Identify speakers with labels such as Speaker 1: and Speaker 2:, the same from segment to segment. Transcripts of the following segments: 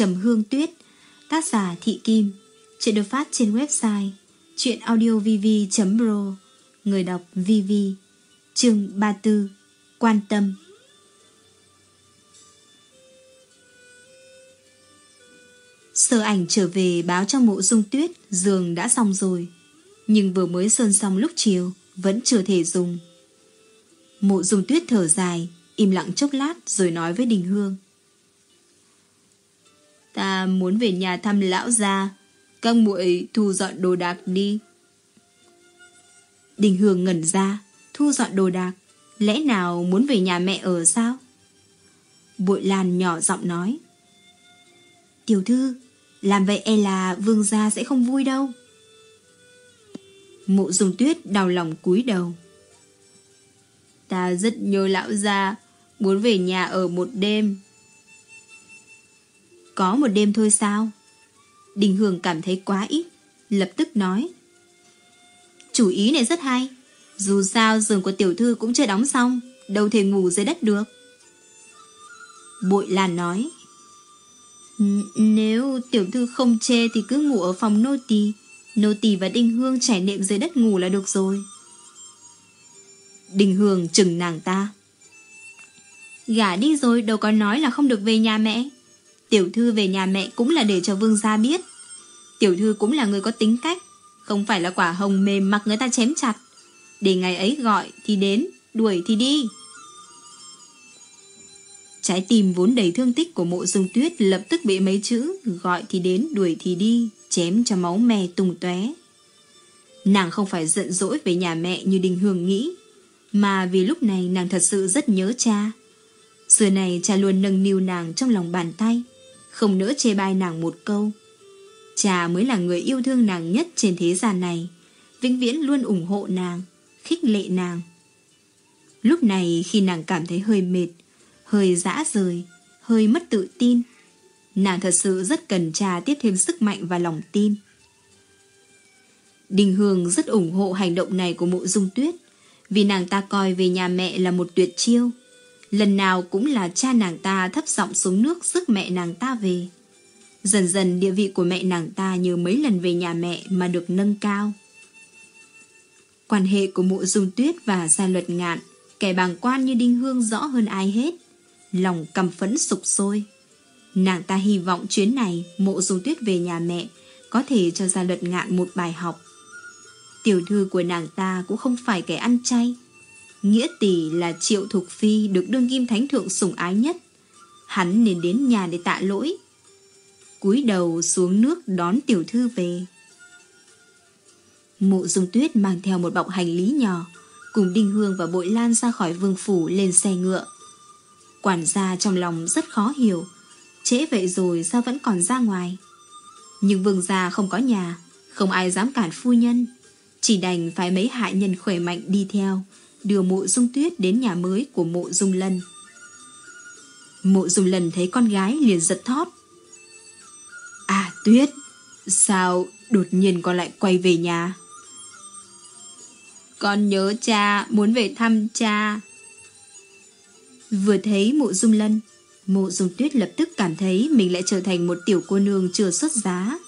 Speaker 1: Trầm Hương Tuyết, Tác giả Thị Kim, Chuyện được phát trên website chuyenaudiovv.pro Người đọc VV Chương 34 Quan tâm. Sơ ảnh trở về báo cho mộ dung tuyết, Giường đã xong rồi, Nhưng vừa mới sơn xong lúc chiều, Vẫn chưa thể dùng. Mộ dung tuyết thở dài, Im lặng chốc lát rồi nói với Đình Hương. Ta muốn về nhà thăm lão gia. Các muội thu dọn đồ đạc đi. Đình Hương ngẩn ra. Thu dọn đồ đạc? Lẽ nào muốn về nhà mẹ ở sao? Bội Lan nhỏ giọng nói. Tiểu thư, Làm vậy e là vương gia sẽ không vui đâu. Mộ dùng tuyết đau lòng cúi đầu. Ta rất nhớ lão gia, Muốn về nhà ở một đêm. Có một đêm thôi sao? Đình Hương cảm thấy quá ít Lập tức nói. Chủ ý này rất hay Dù sao giường của tiểu thư cũng chưa đóng xong Đâu thể ngủ dưới đất được. Bội Lan nói. Nếu tiểu thư không chê Thì cứ ngủ ở phòng nô tỳ Nô tỳ và Đinh Hương trải nệm dưới đất ngủ là được rồi. Đinh Hương chừng nàng ta. Gả đi rồi đâu có nói là không được về nhà mẹ Tiểu thư về nhà mẹ cũng là để cho vương gia biết. Tiểu thư cũng là người có tính cách, Không phải là quả hồng mềm mặc người ta chém chặt. Để ngày ấy gọi thì đến, Đuổi thì đi. Trái tim vốn đầy thương tích của mộ dung tuyết Lập tức bị mấy chữ Gọi thì đến, đuổi thì đi, Chém cho máu me tung tóe. Nàng không phải giận dỗi về nhà mẹ như Đình Hương nghĩ, Mà vì lúc này nàng thật sự rất nhớ cha. Xưa này cha luôn nâng niu nàng trong lòng bàn tay. Không nỡ chê bai nàng một câu. Cha mới là người yêu thương nàng nhất trên thế gian này, Vĩnh viễn luôn ủng hộ nàng, Khích lệ nàng. Lúc này khi nàng cảm thấy hơi mệt, Hơi dã rời, Hơi mất tự tin, Nàng thật sự rất cần cha tiếp thêm sức mạnh và lòng tin. Đình Hương rất ủng hộ hành động này của mộ dung tuyết, Vì nàng ta coi về nhà mẹ là một tuyệt chiêu. Lần nào cũng là cha nàng ta thấp giọng xuống nước sức mẹ nàng ta về. Dần dần địa vị của mẹ nàng ta như mấy lần về nhà mẹ mà được nâng cao. Quan hệ của mộ dung tuyết và gia luật ngạn, kẻ bàng quan như đinh hương rõ hơn ai hết. Lòng cầm phẫn sục sôi. Nàng ta hy vọng chuyến này mộ dung tuyết về nhà mẹ có thể cho gia luật ngạn một bài học. Tiểu thư của nàng ta cũng không phải kẻ ăn chay, Nghĩa tỷ là triệu thục phi được đương kim thánh thượng sủng ái nhất. Hắn nên đến nhà để tạ lỗi. cúi đầu xuống nước đón tiểu thư về. Mộ dung tuyết mang theo một bọc hành lý nhỏ, cùng Đinh Hương và Bội Lan ra khỏi vương phủ lên xe ngựa. Quản gia trong lòng rất khó hiểu, trễ vậy rồi sao vẫn còn ra ngoài. Nhưng vương gia không có nhà, không ai dám cản phu nhân, chỉ đành phải mấy hạ nhân khỏe mạnh đi theo, đưa mộ dung tuyết đến nhà mới của mộ dung lân. Mộ dung lân thấy con gái liền giật thót. À tuyết, sao đột nhiên con lại quay về nhà? Con nhớ cha, muốn về thăm cha. Vừa thấy mộ dung lân, mộ dung tuyết lập tức cảm thấy mình lại trở thành một tiểu cô nương chưa xuất giá.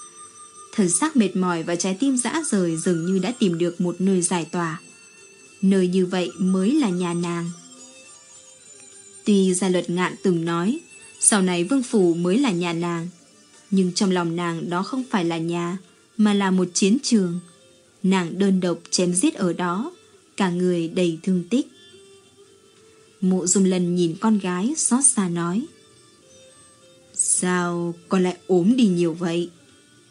Speaker 1: Thần xác mệt mỏi và trái tim dã rời dường như đã tìm được một nơi giải tỏa nơi như vậy mới là nhà nàng. Tuy gia luật ngạn từng nói, sau này vương phủ mới là nhà nàng, nhưng trong lòng nàng đó không phải là nhà, mà là một chiến trường. Nàng đơn độc chém giết ở đó, cả người đầy thương tích. Mộ dung lần nhìn con gái xót xa nói. Sao con lại ốm đi nhiều vậy?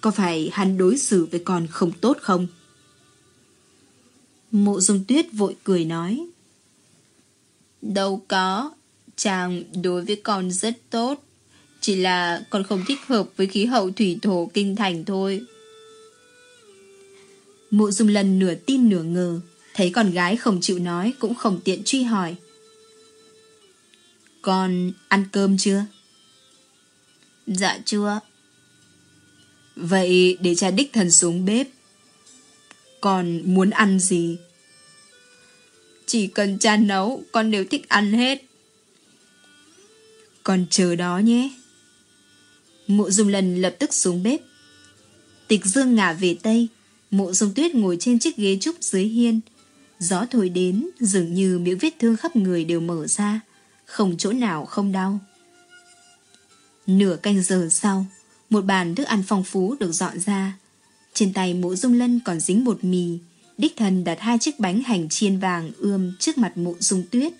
Speaker 1: Có phải hắn đối xử với con không tốt không? Mộ dung tuyết vội cười nói. Đâu có, chàng đối với con rất tốt. Chỉ là con không thích hợp với khí hậu thủy thổ kinh thành thôi. Mộ dung lần nửa tin nửa ngờ, thấy con gái không chịu nói cũng không tiện truy hỏi. Con ăn cơm chưa? Dạ chưa. Vậy để cha đích thần xuống bếp con muốn ăn gì? Chỉ cần cha nấu, con đều thích ăn hết. con chờ đó nhé. Mộ dung lần lập tức xuống bếp. Tịch dương ngả về Tây, mộ dung tuyết ngồi trên chiếc ghế trúc dưới hiên. Gió thổi đến, dường như miệng vết thương khắp người đều mở ra, không chỗ nào không đau. Nửa canh giờ sau, một bàn thức ăn phong phú được dọn ra. Trên tay mộ dung lân còn dính bột mì, đích thần đặt hai chiếc bánh hành chiên vàng ươm trước mặt mộ dung tuyết.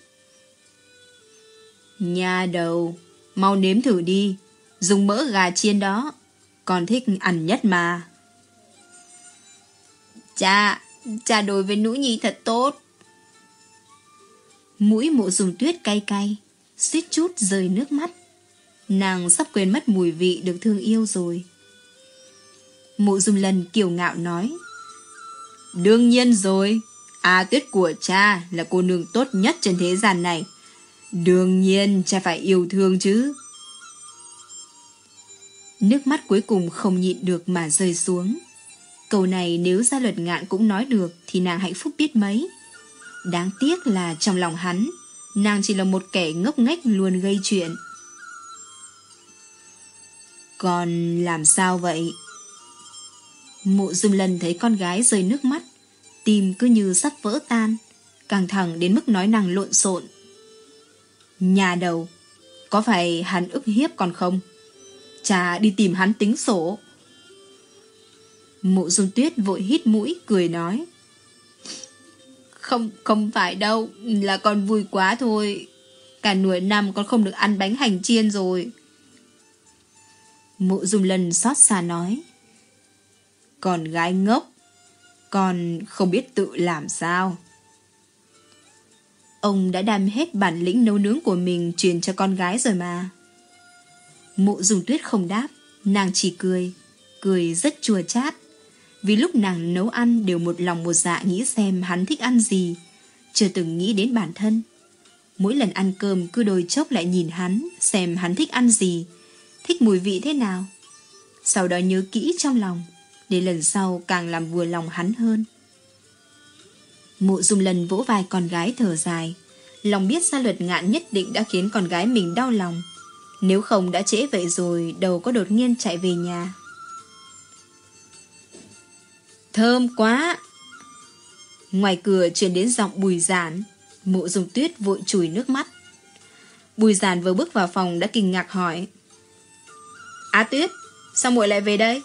Speaker 1: Nhà đầu, mau nếm thử đi, dùng mỡ gà chiên đó, còn thích ăn nhất mà. Cha, cha đối với nữ nhi thật tốt. Mũi mộ dùng tuyết cay cay, suýt chút rơi nước mắt. Nàng sắp quên mất mùi vị được thương yêu rồi. Mộ Dung lần kiều ngạo nói. Đương nhiên rồi, A tuyết của cha là cô nương tốt nhất trên thế gian này. Đương nhiên cha phải yêu thương chứ. Nước mắt cuối cùng không nhịn được mà rơi xuống. Câu này nếu gia luật ngạn cũng nói được thì nàng hạnh phúc biết mấy. Đáng tiếc là trong lòng hắn, nàng chỉ là một kẻ ngốc nghếch luôn gây chuyện. Còn làm sao vậy? Mộ dung lần thấy con gái rơi nước mắt, tim cứ như sắp vỡ tan, căng thẳng đến mức nói năng lộn xộn. Nhà đầu, có phải hắn ức hiếp còn không? Cha đi tìm hắn tính sổ. Mộ dung tuyết vội hít mũi, cười nói. Không, không phải đâu, là con vui quá thôi. Cả nửa năm con không được ăn bánh hành chiên rồi. Mộ dung lần xót xa nói. Con gái ngốc, con không biết tự làm sao. Ông đã đem hết bản lĩnh nấu nướng của mình truyền cho con gái rồi mà. Mộ dùng tuyết không đáp, nàng chỉ cười, cười rất chua chát. Vì lúc nàng nấu ăn đều một lòng một dạ nghĩ xem hắn thích ăn gì, chưa từng nghĩ đến bản thân. Mỗi lần ăn cơm cứ đôi chốc lại nhìn hắn, xem hắn thích ăn gì, thích mùi vị thế nào. Sau đó nhớ kỹ trong lòng, để lần sau càng làm vừa lòng hắn hơn. Mộ Dung lần vỗ vai con gái thở dài, lòng biết ra luật ngạn nhất định đã khiến con gái mình đau lòng. Nếu không đã trễ vậy rồi, đầu có đột nhiên chạy về nhà. Thơm quá! Ngoài cửa truyền đến giọng bùi giản, mộ Dung tuyết vội chùi nước mắt. Bùi giản vừa bước vào phòng đã kinh ngạc hỏi. Á tuyết, sao muội lại về đây?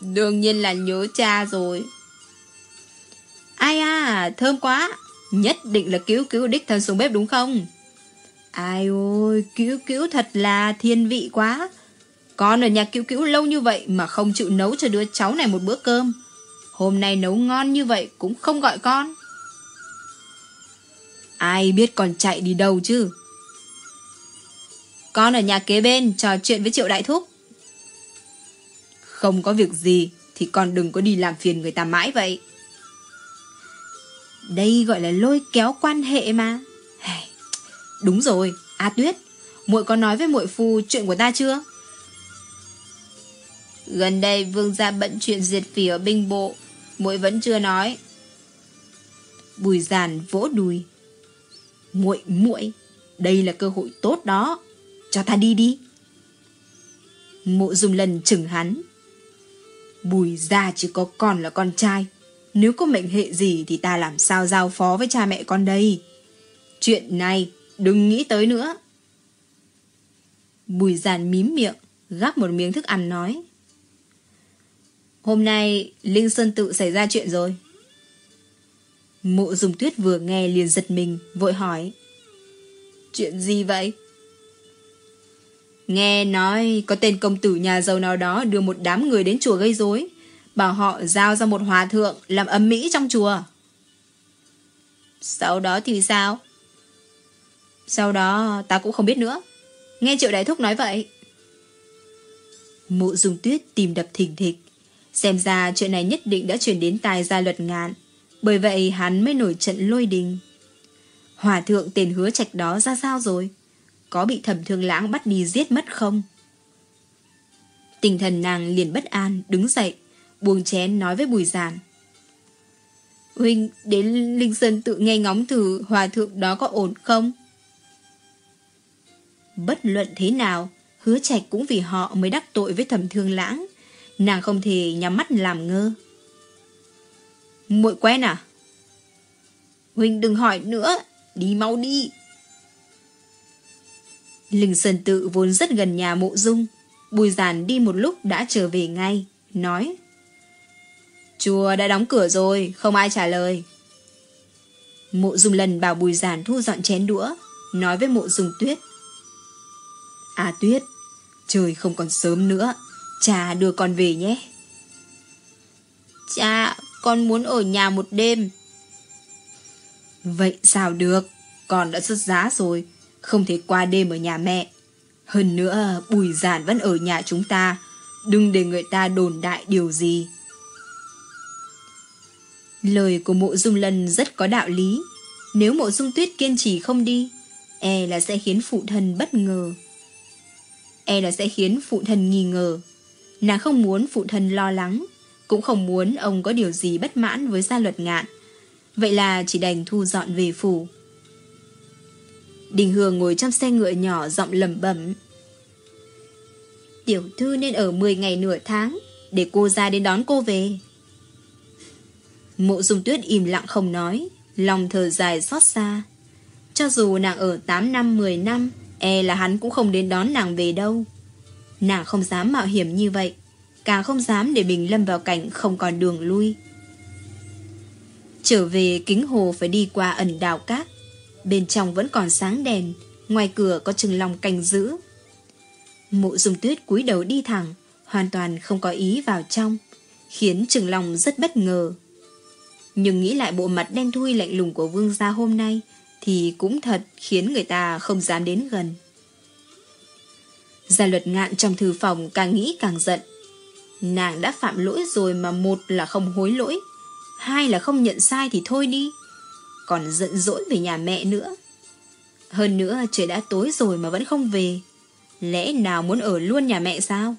Speaker 1: Đương nhiên là nhớ cha rồi. Ai à, thơm quá, nhất định là cứu cứu đích thân xuống bếp đúng không? Ai ôi, cứu cứu thật là thiên vị quá. Con ở nhà cứu cứu lâu như vậy mà không chịu nấu cho đứa cháu này một bữa cơm. Hôm nay nấu ngon như vậy cũng không gọi con. Ai biết còn chạy đi đâu chứ? Con ở nhà kế bên trò chuyện với Triệu Đại Thúc. Không có việc gì thì con đừng có đi làm phiền người ta mãi vậy. Đây gọi là lôi kéo quan hệ mà. Đúng rồi, A Tuyết, muội có nói với muội phu chuyện của ta chưa? Gần đây vương gia bận chuyện diệt phỉ ở binh bộ, muội vẫn chưa nói. Bùi giàn vỗ đùi. Muội muội, đây là cơ hội tốt đó, cho ta đi đi. Mộ dùng lần chừng hắn. Bùi gia chỉ có con là con trai, nếu có mệnh hệ gì thì ta làm sao giao phó với cha mẹ con đây. Chuyện này Đừng nghĩ tới nữa. Bùi giàn mím miệng, gắp một miếng thức ăn nói. Hôm nay Linh Sơn tự xảy ra chuyện rồi. Mộ dùng tuyết vừa nghe liền giật mình, vội hỏi. Chuyện gì vậy? Nghe nói có tên công tử nhà giàu nào đó đưa một đám người đến chùa gây rối, bảo họ giao ra một hòa thượng làm âm mỹ trong chùa. Sau đó thì sao? Sau đó ta cũng không biết nữa. Nghe triệu đại thúc nói vậy. Mụ dùng tuyết tìm đập thình thịch. Xem ra chuyện này nhất định đã chuyển đến tài gia luật ngạn. Bởi vậy hắn mới nổi trận lôi đình. Hòa thượng tên hứa trạch đó ra sao rồi? Có bị thẩm thương lãng bắt đi giết mất không? Tinh thần nàng liền bất an, đứng dậy, buông chén nói với bùi giản. Huynh đến Linh Sơn tự nghe ngóng thử hòa thượng đó có ổn không? Bất luận thế nào, hứa trạch cũng vì họ mới đắc tội với thẩm thương lãng. Nàng không thể nhắm mắt làm ngơ. muội quen à? Huynh đừng hỏi nữa, đi mau đi. Linh Sơn Tự vốn rất gần nhà mộ dung. Bùi giản đi một lúc đã trở về ngay, nói. Chùa đã đóng cửa rồi, không ai trả lời. Mộ dung lần bảo bùi giản thu dọn chén đũa, nói với mộ dung tuyết. À tuyết, trời không còn sớm nữa, cha đưa con về nhé. Cha, con muốn ở nhà một đêm. Vậy sao được, con đã xuất giá rồi, không thể qua đêm ở nhà mẹ. Hơn nữa, bùi giản vẫn ở nhà chúng ta, đừng để người ta đồn đại điều gì. Lời của mộ dung lân rất có đạo lý. Nếu mộ dung tuyết kiên trì không đi, e là sẽ khiến phụ thân bất ngờ. E là sẽ khiến phụ thân nghi ngờ. Nàng không muốn phụ thân lo lắng, cũng không muốn ông có điều gì bất mãn với gia luật ngạn. Vậy là chỉ đành thu dọn về phủ. Đình Hương ngồi trong xe ngựa nhỏ giọng lầm bẩm. Tiểu thư nên ở 10 ngày nửa tháng, để cô ra đến đón cô về. Mộ dung tuyết im lặng không nói, lòng thở dài xót xa. Cho dù nàng ở 8 năm 10 năm, e là hắn cũng không đến đón nàng về đâu. Nàng không dám mạo hiểm như vậy, càng không dám để mình lâm vào cảnh không còn đường lui. Trở về kính hồ phải đi qua ẩn đào cát. Bên trong vẫn còn sáng đèn, ngoài cửa có chừng lòng canh giữ. Mộ dung tuyết cúi đầu đi thẳng, hoàn toàn không có ý vào trong, khiến trừng lòng rất bất ngờ. Nhưng nghĩ lại bộ mặt đen thui lạnh lùng của vương gia hôm nay thì cũng thật khiến người ta không dám đến gần. Gia luật ngạn trong thư phòng càng nghĩ càng giận. Nàng đã phạm lỗi rồi mà một là không hối lỗi, hai là không nhận sai thì thôi đi. Còn giận dỗi về nhà mẹ nữa. Hơn nữa trời đã tối rồi mà vẫn không về. Lẽ nào muốn ở luôn nhà mẹ sao?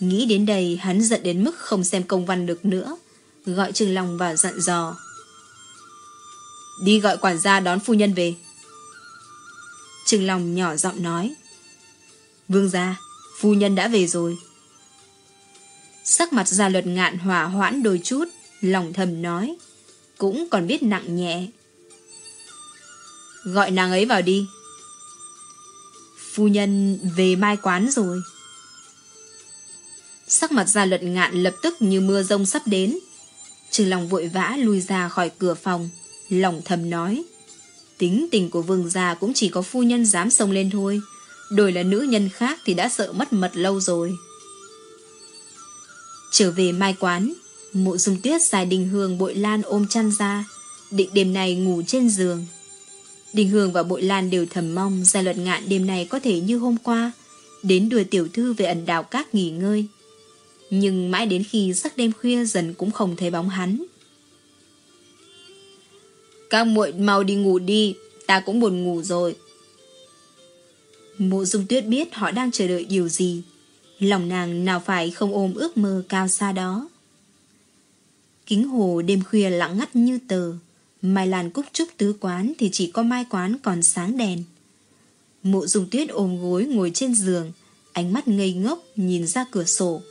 Speaker 1: Nghĩ đến đây hắn giận đến mức không xem công văn được nữa gọi Trừng Long và dặn dò. Đi gọi quản gia đón phu nhân về. Trừng Long nhỏ giọng nói. Vương gia, phu nhân đã về rồi. Sắc mặt gia luật ngạn hỏa hoãn đôi chút, lòng thầm nói. Cũng còn biết nặng nhẹ. Gọi nàng ấy vào đi. Phu nhân về mai quán rồi. Sắc mặt gia luật ngạn lập tức như mưa rông sắp đến, trừ lòng vội vã lui ra khỏi cửa phòng, lòng thầm nói. Tính tình của vương gia cũng chỉ có phu nhân dám xông lên thôi, đổi là nữ nhân khác thì đã sợ mất mật lâu rồi. Trở về mai quán, mộ dung tuyết dài đình hương bội lan ôm chăn ra, định đêm này ngủ trên giường. Đình Hương và Bội Lan đều thầm mong gia luật ngạn đêm này có thể như hôm qua, đến đưa tiểu thư về ẩn đảo các nghỉ ngơi. Nhưng mãi đến khi sắc đêm khuya dần cũng không thấy bóng hắn. Các muội mau đi ngủ đi, ta cũng buồn ngủ rồi. Mộ dung tuyết biết họ đang chờ đợi điều gì. Lòng nàng nào phải không ôm ước mơ cao xa đó. Kính hồ đêm khuya lặng ngắt như tờ. Mai làn cúc trúc tứ quán thì chỉ có mai quán còn sáng đèn. Mộ dùng tuyết ôm gối ngồi trên giường, ánh mắt ngây ngốc nhìn ra cửa sổ.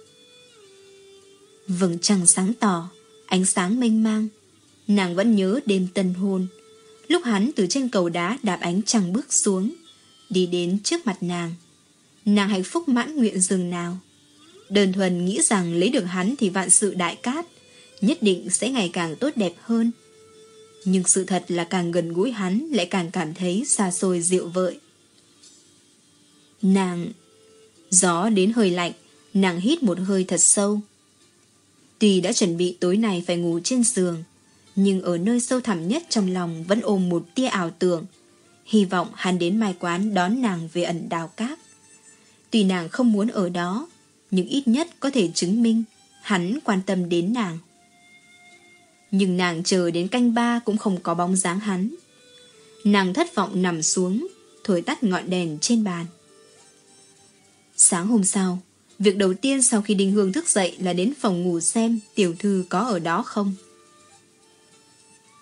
Speaker 1: Vầng trăng sáng tỏ, ánh sáng mênh mang. Nàng vẫn nhớ đêm tân hôn. Lúc hắn từ trên cầu đá đạp ánh trăng bước xuống, đi đến trước mặt nàng. Nàng hạnh phúc mãn nguyện dừng nào. Đơn thuần nghĩ rằng lấy được hắn thì vạn sự đại cát, nhất định sẽ ngày càng tốt đẹp hơn. Nhưng sự thật là càng gần gũi hắn lại càng cảm thấy xa xôi dịu vợi. Nàng... Gió đến hơi lạnh, nàng hít một hơi thật sâu. Tuy đã chuẩn bị tối nay phải ngủ trên giường, nhưng ở nơi sâu thẳm nhất trong lòng vẫn ôm một tia ảo tưởng. Hy vọng hắn đến mai quán đón nàng về ẩn đào cát. Tuy nàng không muốn ở đó, nhưng ít nhất có thể chứng minh hắn quan tâm đến nàng. Nhưng nàng chờ đến canh ba cũng không có bóng dáng hắn. Nàng thất vọng nằm xuống, thổi tắt ngọn đèn trên bàn. Sáng hôm sau, Việc đầu tiên sau khi Đinh Hương thức dậy là đến phòng ngủ xem tiểu thư có ở đó không.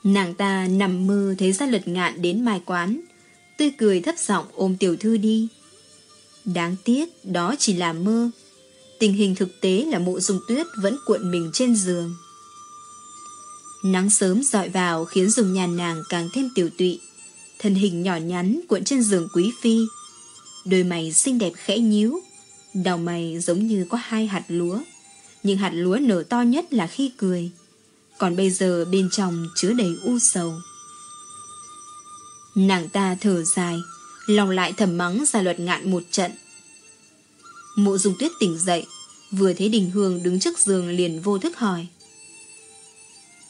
Speaker 1: Nàng ta nằm mơ thấy ra lật ngạn đến mai quán. tươi cười thấp giọng ôm tiểu thư đi. Đáng tiếc đó chỉ là mơ. Tình hình thực tế là mộ dung tuyết vẫn cuộn mình trên giường. Nắng sớm dọi vào khiến dùng nhàn nàng càng thêm tiểu tụy. Thân hình nhỏ nhắn cuộn trên giường quý phi. Đôi mày xinh đẹp khẽ nhíu. Đầu mày giống như có hai hạt lúa. Nhưng hạt lúa nở to nhất là khi cười. Còn bây giờ bên trong chứa đầy u sầu. Nàng ta thở dài, lòng lại thầm mắng ra luật ngạn một trận. Mộ dung tuyết tỉnh dậy, vừa thấy đình hương đứng trước giường liền vô thức hỏi.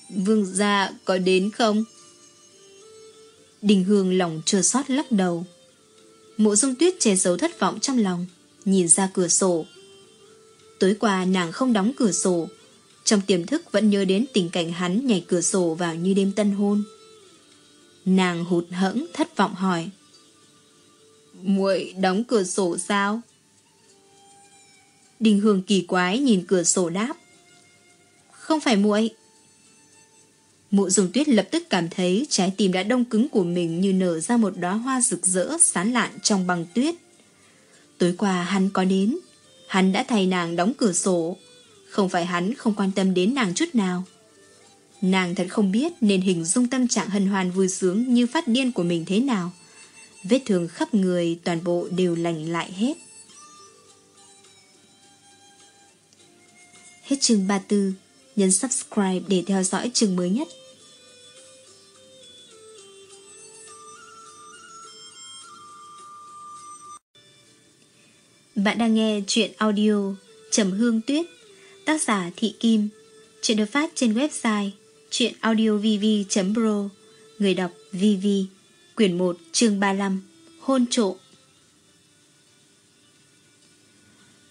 Speaker 1: Vương gia có đến không? Đình hương lòng chưa sót lắc đầu. Mộ dung tuyết che giấu thất vọng trong lòng, nhìn ra cửa sổ. Tối qua nàng không đóng cửa sổ, trong tiềm thức vẫn nhớ đến tình cảnh hắn nhảy cửa sổ vào như đêm tân hôn. Nàng hụt hẫng thất vọng hỏi. muội đóng cửa sổ sao? Đình Hương kỳ quái nhìn cửa sổ đáp. Không phải muội. Mụ dùng tuyết lập tức cảm thấy trái tim đã đông cứng của mình như nở ra một đóa hoa rực rỡ sán lạn trong băng tuyết. Tối qua hắn có đến, hắn đã thay nàng đóng cửa sổ. Không phải hắn không quan tâm đến nàng chút nào. Nàng thật không biết nên hình dung tâm trạng hân hoan vui sướng như phát điên của mình thế nào. Vết thương khắp người toàn bộ đều lành lại hết. Hết chương 34, nhấn subscribe để theo dõi chương mới nhất. Bạn đang nghe chuyện audio Trầm Hương Tuyết, tác giả Thị Kim, chuyện được phát trên website chuyenaudiovv.pro, Người đọc VV Quyển 1 chương 35 Hôn trộm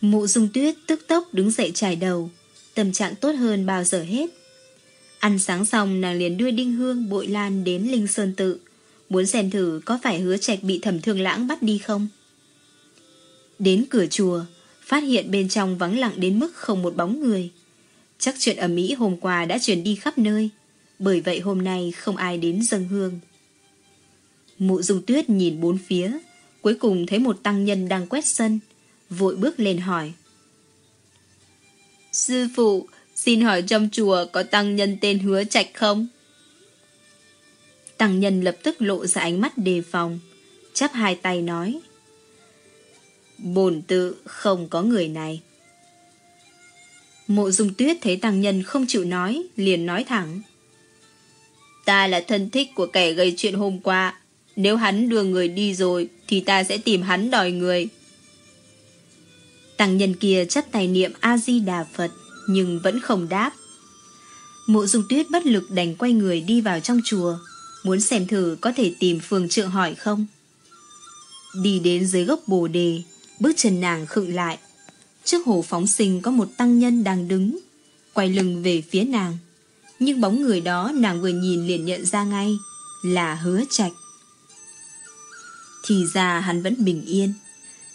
Speaker 1: Mụ dung tuyết tức tốc đứng dậy trải đầu Tâm trạng tốt hơn bao giờ hết. Ăn sáng xong nàng liền đưa Đinh Hương bội lan đến Linh Sơn Tự. Muốn xem thử có phải hứa trạch bị thẩm thương lãng bắt đi không? Đến cửa chùa Phát hiện bên trong vắng lặng đến mức không một bóng người Chắc chuyện ở Mỹ hôm qua đã truyền đi khắp nơi, bởi vậy hôm nay không ai đến dâng hương. Mụ dung tuyết nhìn bốn phía, cuối cùng thấy một tăng nhân đang quét sân, vội bước lên hỏi. Sư phụ, xin hỏi trong chùa có tăng nhân tên hứa trạch không? Tăng nhân lập tức lộ ra ánh mắt đề phòng, chắp hai tay nói. Bồn tự không có người này. Mộ dung tuyết thấy tăng nhân không chịu nói, liền nói thẳng. Ta là thân thích của kẻ gây chuyện hôm qua. Nếu hắn đưa người đi rồi, thì ta sẽ tìm hắn đòi người. Tăng nhân kia chất tay niệm A-di-đà Phật, nhưng vẫn không đáp. Mộ dung tuyết bất lực đành quay người đi vào trong chùa, muốn xem thử có thể tìm phường trượng hỏi không. Đi đến dưới gốc bồ đề, bước chân nàng khựng lại, Trước hồ phóng sinh có một tăng nhân đang đứng, quay lưng về phía nàng. Nhưng bóng người đó nàng vừa nhìn liền nhận ra ngay là hứa trạch. Thì ra hắn vẫn bình yên.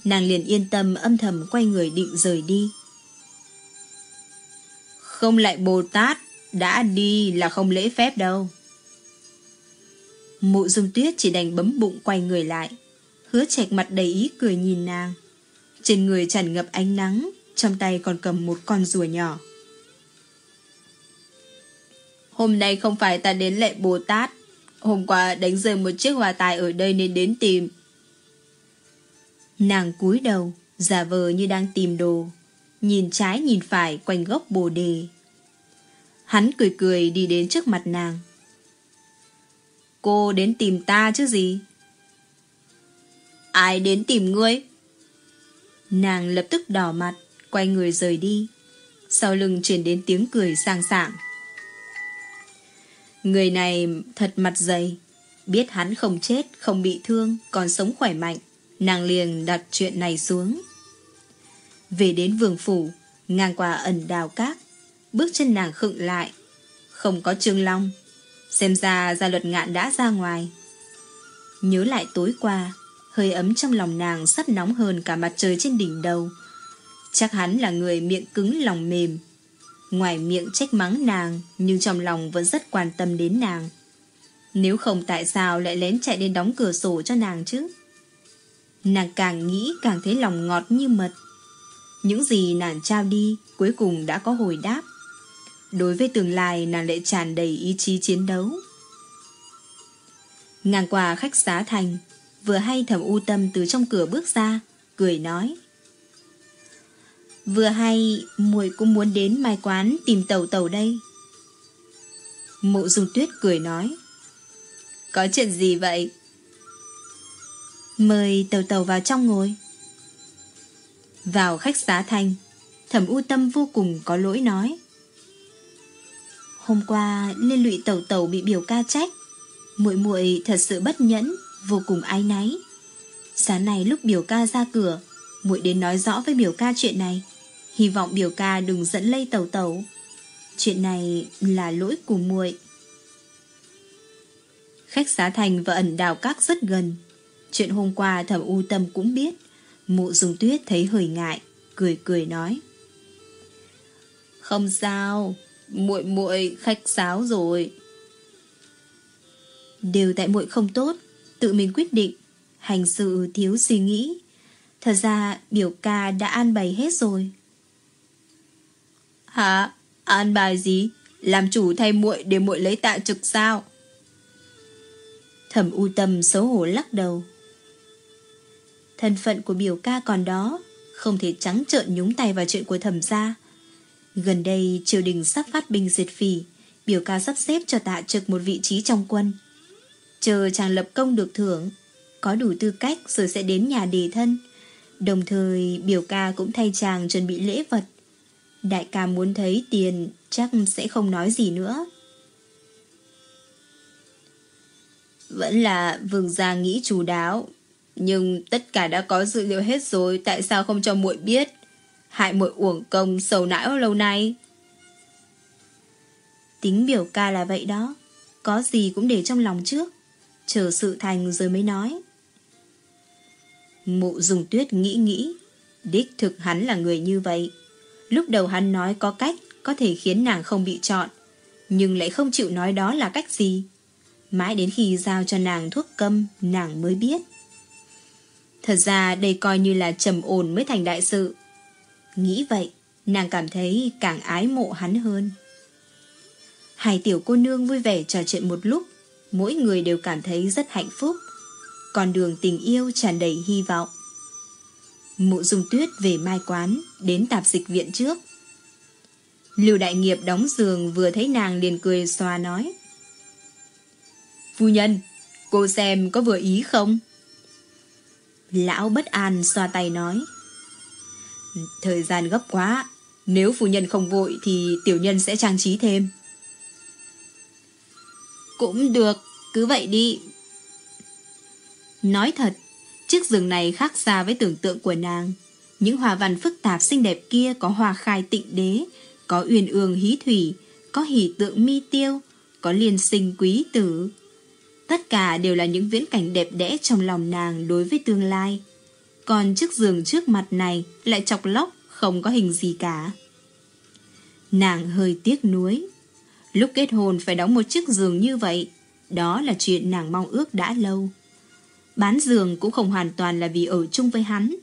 Speaker 1: Nàng liền yên tâm âm thầm quay người định rời đi. Không lại Bồ Tát, đã đi là không lễ phép đâu. Mụ dung tuyết chỉ đành bấm bụng quay người lại. Hứa trạch mặt đầy ý cười nhìn nàng. Trên người tràn ngập ánh nắng, trong tay còn cầm một con rùa nhỏ. Hôm nay không phải ta đến lệ Bồ Tát. Hôm qua đánh rơi một chiếc hòa tài ở đây nên đến tìm. Nàng cúi đầu, giả vờ như đang tìm đồ. Nhìn trái nhìn phải quanh gốc bồ đề. Hắn cười cười đi đến trước mặt nàng. Cô đến tìm ta chứ gì? Ai đến tìm ngươi? Nàng lập tức đỏ mặt, quay người rời đi. Sau lưng truyền đến tiếng cười sang sảng. Người này thật mặt dày, biết hắn không chết, không bị thương, còn sống khỏe mạnh. Nàng liền đặt chuyện này xuống. Về đến vườn phủ, ngang qua ẩn đào cát, bước chân nàng khựng lại. Không có Trương Long, xem ra gia luật ngạn đã ra ngoài. Nhớ lại tối qua, hơi ấm trong lòng nàng sắp nóng hơn cả mặt trời trên đỉnh đầu. Chắc hắn là người miệng cứng lòng mềm. Ngoài miệng trách mắng nàng, nhưng trong lòng vẫn rất quan tâm đến nàng. Nếu không tại sao lại lén chạy đến đóng cửa sổ cho nàng chứ? Nàng càng nghĩ càng thấy lòng ngọt như mật. Những gì nàng trao đi cuối cùng đã có hồi đáp. Đối với tương lai nàng lại tràn đầy ý chí chiến đấu. Ngang qua khách xá thành, vừa hay thẩm u tâm từ trong cửa bước ra, cười nói. Vừa hay muội cũng muốn đến mai quán tìm tàu tàu đây. Mộ dung tuyết cười nói. Có chuyện gì vậy? Mời tàu tàu vào trong ngồi. Vào khách xá thành, thẩm u tâm vô cùng có lỗi nói. Hôm qua liên lụy tàu tàu bị biểu ca trách. muội muội thật sự bất nhẫn, vô cùng ái náy. Sáng nay lúc biểu ca ra cửa, muội đến nói rõ với biểu ca chuyện này. Hy vọng biểu ca đừng dẫn lây tàu tàu. Chuyện này là lỗi của muội. Khách xá thành và ẩn đào các rất gần. Chuyện hôm qua thẩm u tâm cũng biết. Mụ dùng tuyết thấy hơi ngại, cười cười nói. Không sao, muội muội khách sáo rồi. Đều tại muội không tốt, tự mình quyết định, hành sự thiếu suy nghĩ. Thật ra biểu ca đã an bày hết rồi. Hả? An bài gì? Làm chủ thay muội để muội lấy tạ trực sao? Thẩm u tâm xấu hổ lắc đầu. Thân phận của biểu ca còn đó, không thể trắng trợn nhúng tay vào chuyện của thẩm gia. Gần đây triều đình sắp phát binh diệt phỉ, biểu ca sắp xếp cho tạ trực một vị trí trong quân. Chờ chàng lập công được thưởng, có đủ tư cách rồi sẽ đến nhà đề thân. Đồng thời biểu ca cũng thay chàng chuẩn bị lễ vật. Đại ca muốn thấy tiền chắc sẽ không nói gì nữa. Vẫn là vương gia nghĩ chú đáo. Nhưng tất cả đã có dữ liệu hết rồi, tại sao không cho muội biết? Hại muội uổng công sầu não lâu nay. Tính biểu ca là vậy đó, có gì cũng để trong lòng trước, chờ sự thành rồi mới nói. Mụ dùng tuyết nghĩ nghĩ, đích thực hắn là người như vậy. Lúc đầu hắn nói có cách có thể khiến nàng không bị chọn, nhưng lại không chịu nói đó là cách gì. Mãi đến khi giao cho nàng thuốc câm, nàng mới biết. Thật ra đây coi như là trầm ổn mới thành đại sự. Nghĩ vậy, nàng cảm thấy càng ái mộ hắn hơn. Hai tiểu cô nương vui vẻ trò chuyện một lúc, mỗi người đều cảm thấy rất hạnh phúc. Con đường tình yêu tràn đầy hy vọng. Mộ dung tuyết về mai quán, đến tạp dịch viện trước. Lưu đại nghiệp đóng giường vừa thấy nàng liền cười xòa nói. Phu nhân, cô xem có vừa ý không? Lão bất an xoa tay nói. Thời gian gấp quá, nếu phu nhân không vội thì tiểu nhân sẽ trang trí thêm. Cũng được, cứ vậy đi. Nói thật, chiếc giường này khác xa với tưởng tượng của nàng. Những hòa văn phức tạp xinh đẹp kia có hoa khai tịnh đế, có uyên ương hí thủy, có hỷ tượng mi tiêu, có liên sinh quý tử, Tất cả đều là những viễn cảnh đẹp đẽ trong lòng nàng đối với tương lai. Còn chiếc giường trước mặt này lại chọc lóc không có hình gì cả. Nàng hơi tiếc nuối. Lúc kết hôn phải đóng một chiếc giường như vậy, đó là chuyện nàng mong ước đã lâu. Bán giường cũng không hoàn toàn là vì ở chung với hắn,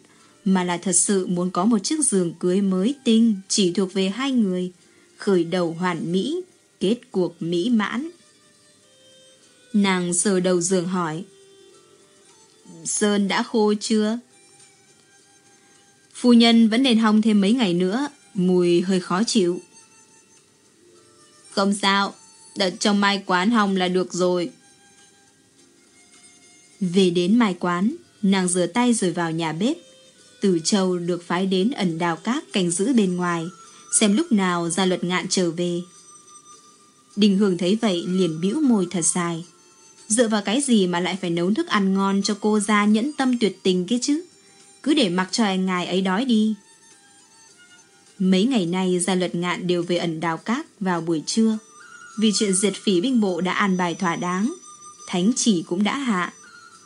Speaker 1: mà là thật sự muốn có một chiếc giường cưới mới tinh chỉ thuộc về hai người, khởi đầu hoàn mỹ, kết cuộc mỹ mãn. Nàng sờ đầu giường hỏi. Sơn đã khô chưa? Phu nhân vẫn nên hong thêm mấy ngày nữa, mùi hơi khó chịu. Không sao, đợi trong mai quán hồng là được rồi. Về đến mai quán, nàng rửa tay rồi vào nhà bếp. Tử Châu được phái đến ẩn đào cát canh giữ bên ngoài, xem lúc nào ra luật ngạn trở về. Đình Hương thấy vậy liền bĩu môi thật dài. Dựa vào cái gì mà lại phải nấu thức ăn ngon cho cô ra nhẫn tâm tuyệt tình kia chứ? Cứ để mặc cho anh ngài ấy đói đi. Mấy ngày nay gia luật ngạn đều về ẩn đào cát vào buổi trưa. Vì chuyện diệt phỉ binh bộ đã an bài thỏa đáng. Thánh chỉ cũng đã hạ.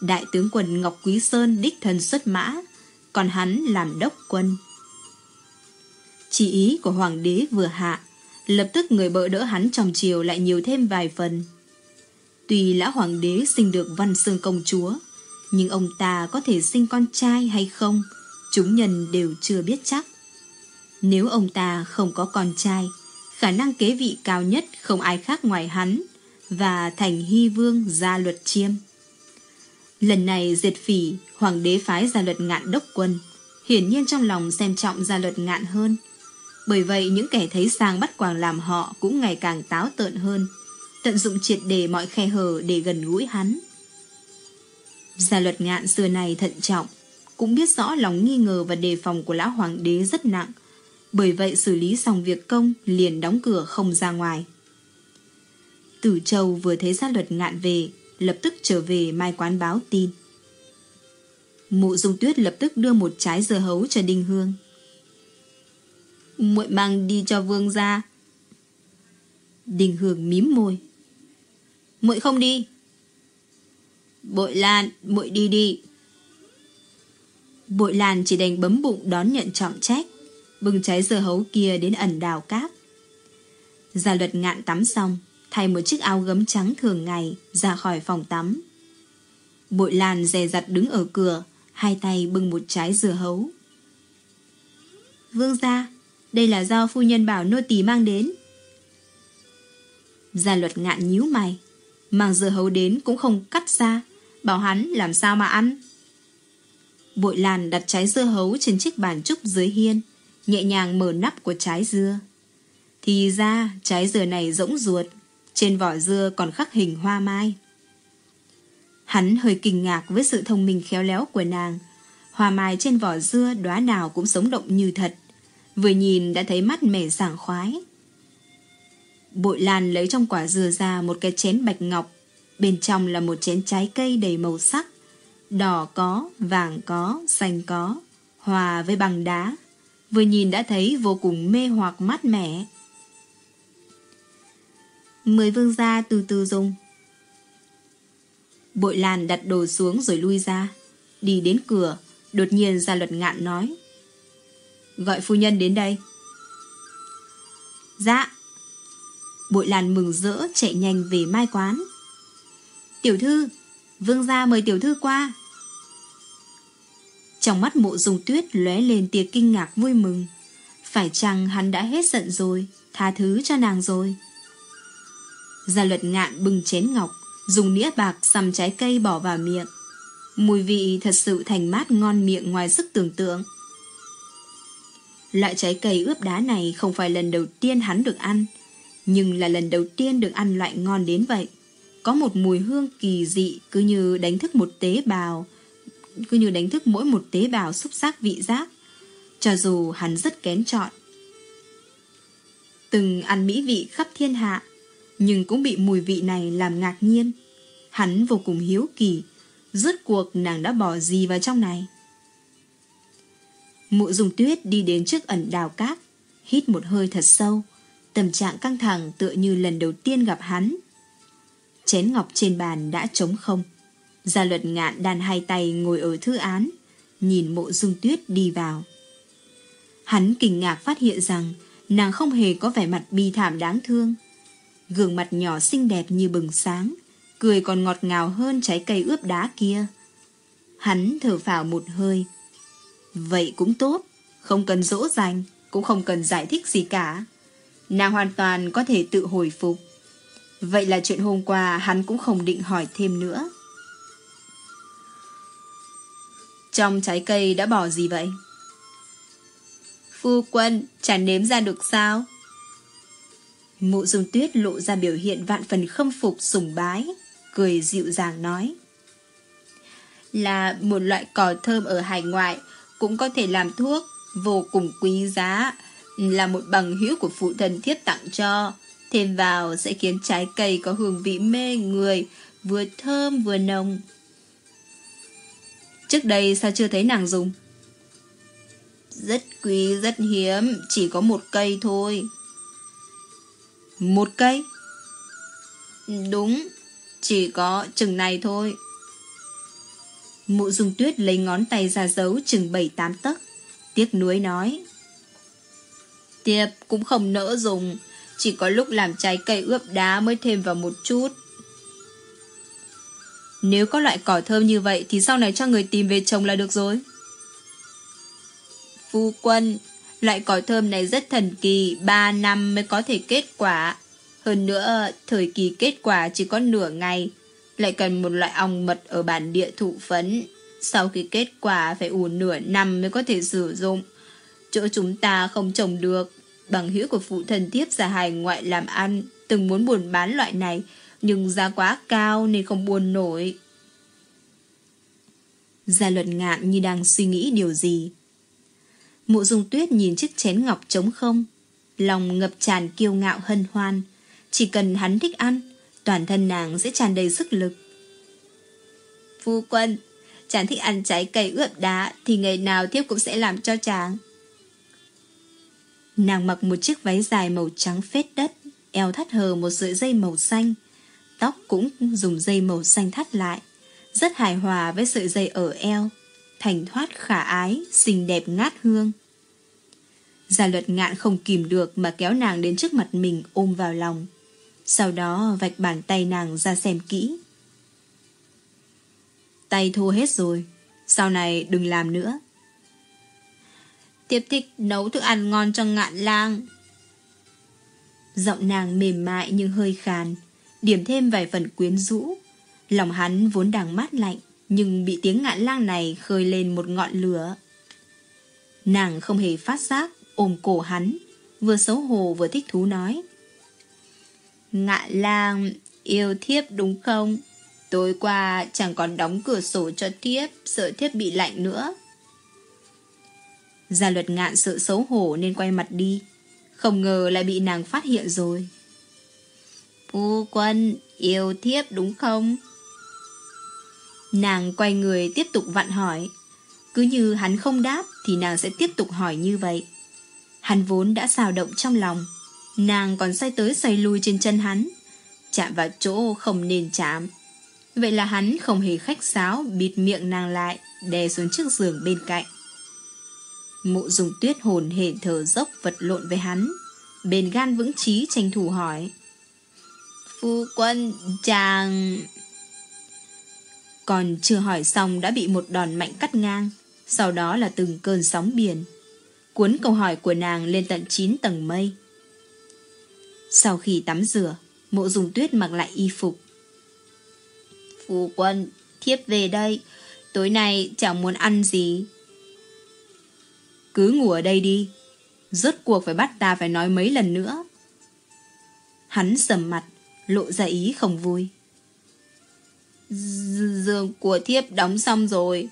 Speaker 1: Đại tướng quân Ngọc Quý Sơn đích thân xuất mã. Còn hắn làm đốc quân. Chỉ ý của hoàng đế vừa hạ. Lập tức người bợ đỡ hắn trong chiều lại nhiều thêm vài phần. Tuy lão hoàng đế sinh được văn xương công chúa, nhưng ông ta có thể sinh con trai hay không, chúng nhân đều chưa biết chắc. Nếu ông ta không có con trai, khả năng kế vị cao nhất không ai khác ngoài hắn và thành hy vương gia luật chiêm. Lần này diệt phỉ, hoàng đế phái gia luật ngạn đốc quân, hiển nhiên trong lòng xem trọng gia luật ngạn hơn. Bởi vậy những kẻ thấy sang bắt quàng làm họ cũng ngày càng táo tợn hơn, tận dụng triệt đề mọi khe hở để gần gũi hắn. Gia luật ngạn xưa này thận trọng, cũng biết rõ lòng nghi ngờ và đề phòng của lão hoàng đế rất nặng, bởi vậy xử lý xong việc công liền đóng cửa không ra ngoài. Tử Châu vừa thấy gia luật ngạn về, lập tức trở về mai quán báo tin. Mụ dung tuyết lập tức đưa một trái dưa hấu cho Đinh Hương. muội mang đi cho vương ra. Đinh Hương mím môi. muội không đi. Bội Lan, muội đi đi. Bội Lan chỉ đành bấm bụng đón nhận trọng trách, bưng trái dưa hấu kia đến ẩn đào cáp. Gia luật ngạn tắm xong, thay một chiếc áo gấm trắng thường ngày, ra khỏi phòng tắm. Bội Lan dè dặt đứng ở cửa, hai tay bưng một trái dưa hấu. Vương gia, đây là do phu nhân bảo nô tỳ mang đến. Gia luật ngạn nhíu mày, mang dưa hấu đến cũng không cắt ra, bảo hắn làm sao mà ăn. Bội Lan đặt trái dưa hấu trên chiếc bàn trúc dưới hiên, nhẹ nhàng mở nắp của trái dưa. Thì ra trái dưa này rỗng ruột, trên vỏ dưa còn khắc hình hoa mai. Hắn hơi kinh ngạc với sự thông minh khéo léo của nàng. Hoa mai trên vỏ dưa đóa nào cũng sống động như thật. Vừa nhìn đã thấy mắt mẻ sảng khoái. Bội Lan lấy trong quả dừa ra một cái chén bạch ngọc. Bên trong là một chén trái cây đầy màu sắc. Đỏ có, vàng có, xanh có, hòa với bằng đá. Vừa nhìn đã thấy vô cùng mê hoặc mát mẻ. Mười vương gia từ từ dùng. Bội Lan đặt đồ xuống rồi lui ra. Đi đến cửa, đột nhiên ra luật ngạn nói. Gọi phu nhân đến đây. Dạ. Bội Lan mừng rỡ chạy nhanh về mai quán. Tiểu thư, vương gia mời tiểu thư qua. Trong mắt mộ dùng tuyết lóe lên tia kinh ngạc vui mừng. Phải chăng hắn đã hết giận rồi, tha thứ cho nàng rồi. Gia luật ngạn bưng chén ngọc, dùng nĩa bạc xăm trái cây bỏ vào miệng. Mùi vị thật sự thành mát ngon miệng ngoài sức tưởng tượng. Loại trái cây ướp đá này không phải lần đầu tiên hắn được ăn, nhưng là lần đầu tiên được ăn loại ngon đến vậy. Có một mùi hương kỳ dị cứ như đánh thức một tế bào, cứ như đánh thức mỗi một tế bào xúc giác vị giác, cho dù hắn rất kén chọn. Từng ăn mỹ vị khắp thiên hạ, nhưng cũng bị mùi vị này làm ngạc nhiên. Hắn vô cùng hiếu kỳ, rốt cuộc nàng đã bỏ gì vào trong này. Mụ dùng tuyết đi đến trước ẩn đào cát, hít một hơi thật sâu, tâm trạng căng thẳng tựa như lần đầu tiên gặp hắn. Chén ngọc trên bàn đã trống không. Gia luật ngạn đàn hai tay ngồi ở thư án, nhìn mộ dung tuyết đi vào. Hắn kinh ngạc phát hiện rằng nàng không hề có vẻ mặt bi thảm đáng thương gương mặt nhỏ xinh đẹp như bừng sáng, cười còn ngọt ngào hơn trái cây ướp đá kia. Hắn thở phào một hơi. Vậy cũng tốt, không cần dỗ dành, cũng không cần giải thích gì cả. Nàng hoàn toàn có thể tự hồi phục. Vậy là chuyện hôm qua hắn cũng không định hỏi thêm nữa. Trong trái cây đã bỏ gì vậy? Phu quân, chả nếm ra được sao? Mộ dung tuyết lộ ra biểu hiện vạn phần khâm phục sùng bái, cười dịu dàng nói. Là một loại cỏ thơm ở hải ngoại, cũng có thể làm thuốc, vô cùng quý giá, là một bằng hữu của phụ thần thiết tặng cho. Thêm vào sẽ khiến trái cây có hương vị mê người, vừa thơm vừa nồng. Trước đây sao chưa thấy nàng dùng? Rất quý, rất hiếm, chỉ có một cây thôi. Một cây? Đúng, chỉ có chừng này thôi. Mụ dung tuyết lấy ngón tay ra dấu chừng bảy tám tấc, tiếc nuối nói. Tiệp cũng không nỡ dùng, chỉ có lúc làm trái cây ướp đá mới thêm vào một chút. Nếu có loại cỏ thơm như vậy thì sau này cho người tìm về trồng là được rồi. Phu quân, loại cỏ thơm này rất thần kỳ, 3 năm mới có thể kết quả. Hơn nữa, thời kỳ kết quả chỉ có nửa ngày, lại cần một loại ong mật ở bản địa thụ phấn. Sau khi kết quả phải ủ nửa năm mới có thể sử dụng. Chỗ chúng ta không trồng được. Bằng hữu của phụ thần thiếp giả hài ngoại làm ăn, từng muốn buồn bán loại này, nhưng giá quá cao nên không buồn nổi. Gia luật ngạn như đang suy nghĩ điều gì. Mụ dung tuyết nhìn chiếc chén ngọc trống không, lòng ngập tràn kiêu ngạo hân hoan. Chỉ cần hắn thích ăn, toàn thân nàng sẽ tràn đầy sức lực. Phu quân, chàng thích ăn trái cây ướp đá thì ngày nào thiếp cũng sẽ làm cho chàng. Nàng mặc một chiếc váy dài màu trắng phết đất, eo thắt hờ một sợi dây màu xanh, tóc cũng dùng dây màu xanh thắt lại, rất hài hòa với sợi dây ở eo, thành thoát khả ái, xinh đẹp ngát hương. Gia luật ngạn không kìm được mà kéo nàng đến trước mặt mình ôm vào lòng. Sau đó vạch bàn tay nàng ra xem kỹ. Tay thô hết rồi, sau này đừng làm nữa. Tiếp thích nấu thức ăn ngon cho ngạn lang. Giọng nàng mềm mại nhưng hơi khàn, điểm thêm vài phần quyến rũ. Lòng hắn vốn đang mát lạnh, nhưng bị tiếng ngạn lang này khơi lên một ngọn lửa. Nàng không hề phát giác, ôm cổ hắn, vừa xấu hổ vừa thích thú nói. Ngạn lang, yêu thiếp đúng không? Tối qua chẳng còn đóng cửa sổ cho thiếp, sợ thiếp bị lạnh nữa. Gia luật ngạn sợ xấu hổ nên quay mặt đi. Không ngờ lại bị nàng phát hiện rồi. Phu quân, yêu thiếp đúng không? Nàng quay người tiếp tục vặn hỏi. Cứ như hắn không đáp thì nàng sẽ tiếp tục hỏi như vậy. Hắn vốn đã xào động trong lòng. Nàng còn say tới say lui trên chân hắn. Chạm vào chỗ không nên chạm. Vậy là hắn không hề khách sáo bịt miệng nàng lại đè xuống chiếc giường bên cạnh. Mụ dùng tuyết hồn hển thở dốc vật lộn với hắn. Bền gan vững trí tranh thủ hỏi. Phu quân, chàng... Còn chưa hỏi xong đã bị một đòn mạnh cắt ngang. Sau đó là từng cơn sóng biển. Cuốn câu hỏi của nàng lên tận 9 tầng mây. Sau khi tắm rửa, mộ dùng tuyết mặc lại y phục. Phu quân, thiếp về đây. Tối nay chẳng muốn ăn gì. Cứ ngủ ở đây đi. Rốt cuộc phải bắt ta phải nói mấy lần nữa. Hắn sầm mặt, lộ ra ý không vui. giường của thiếp đóng xong rồi.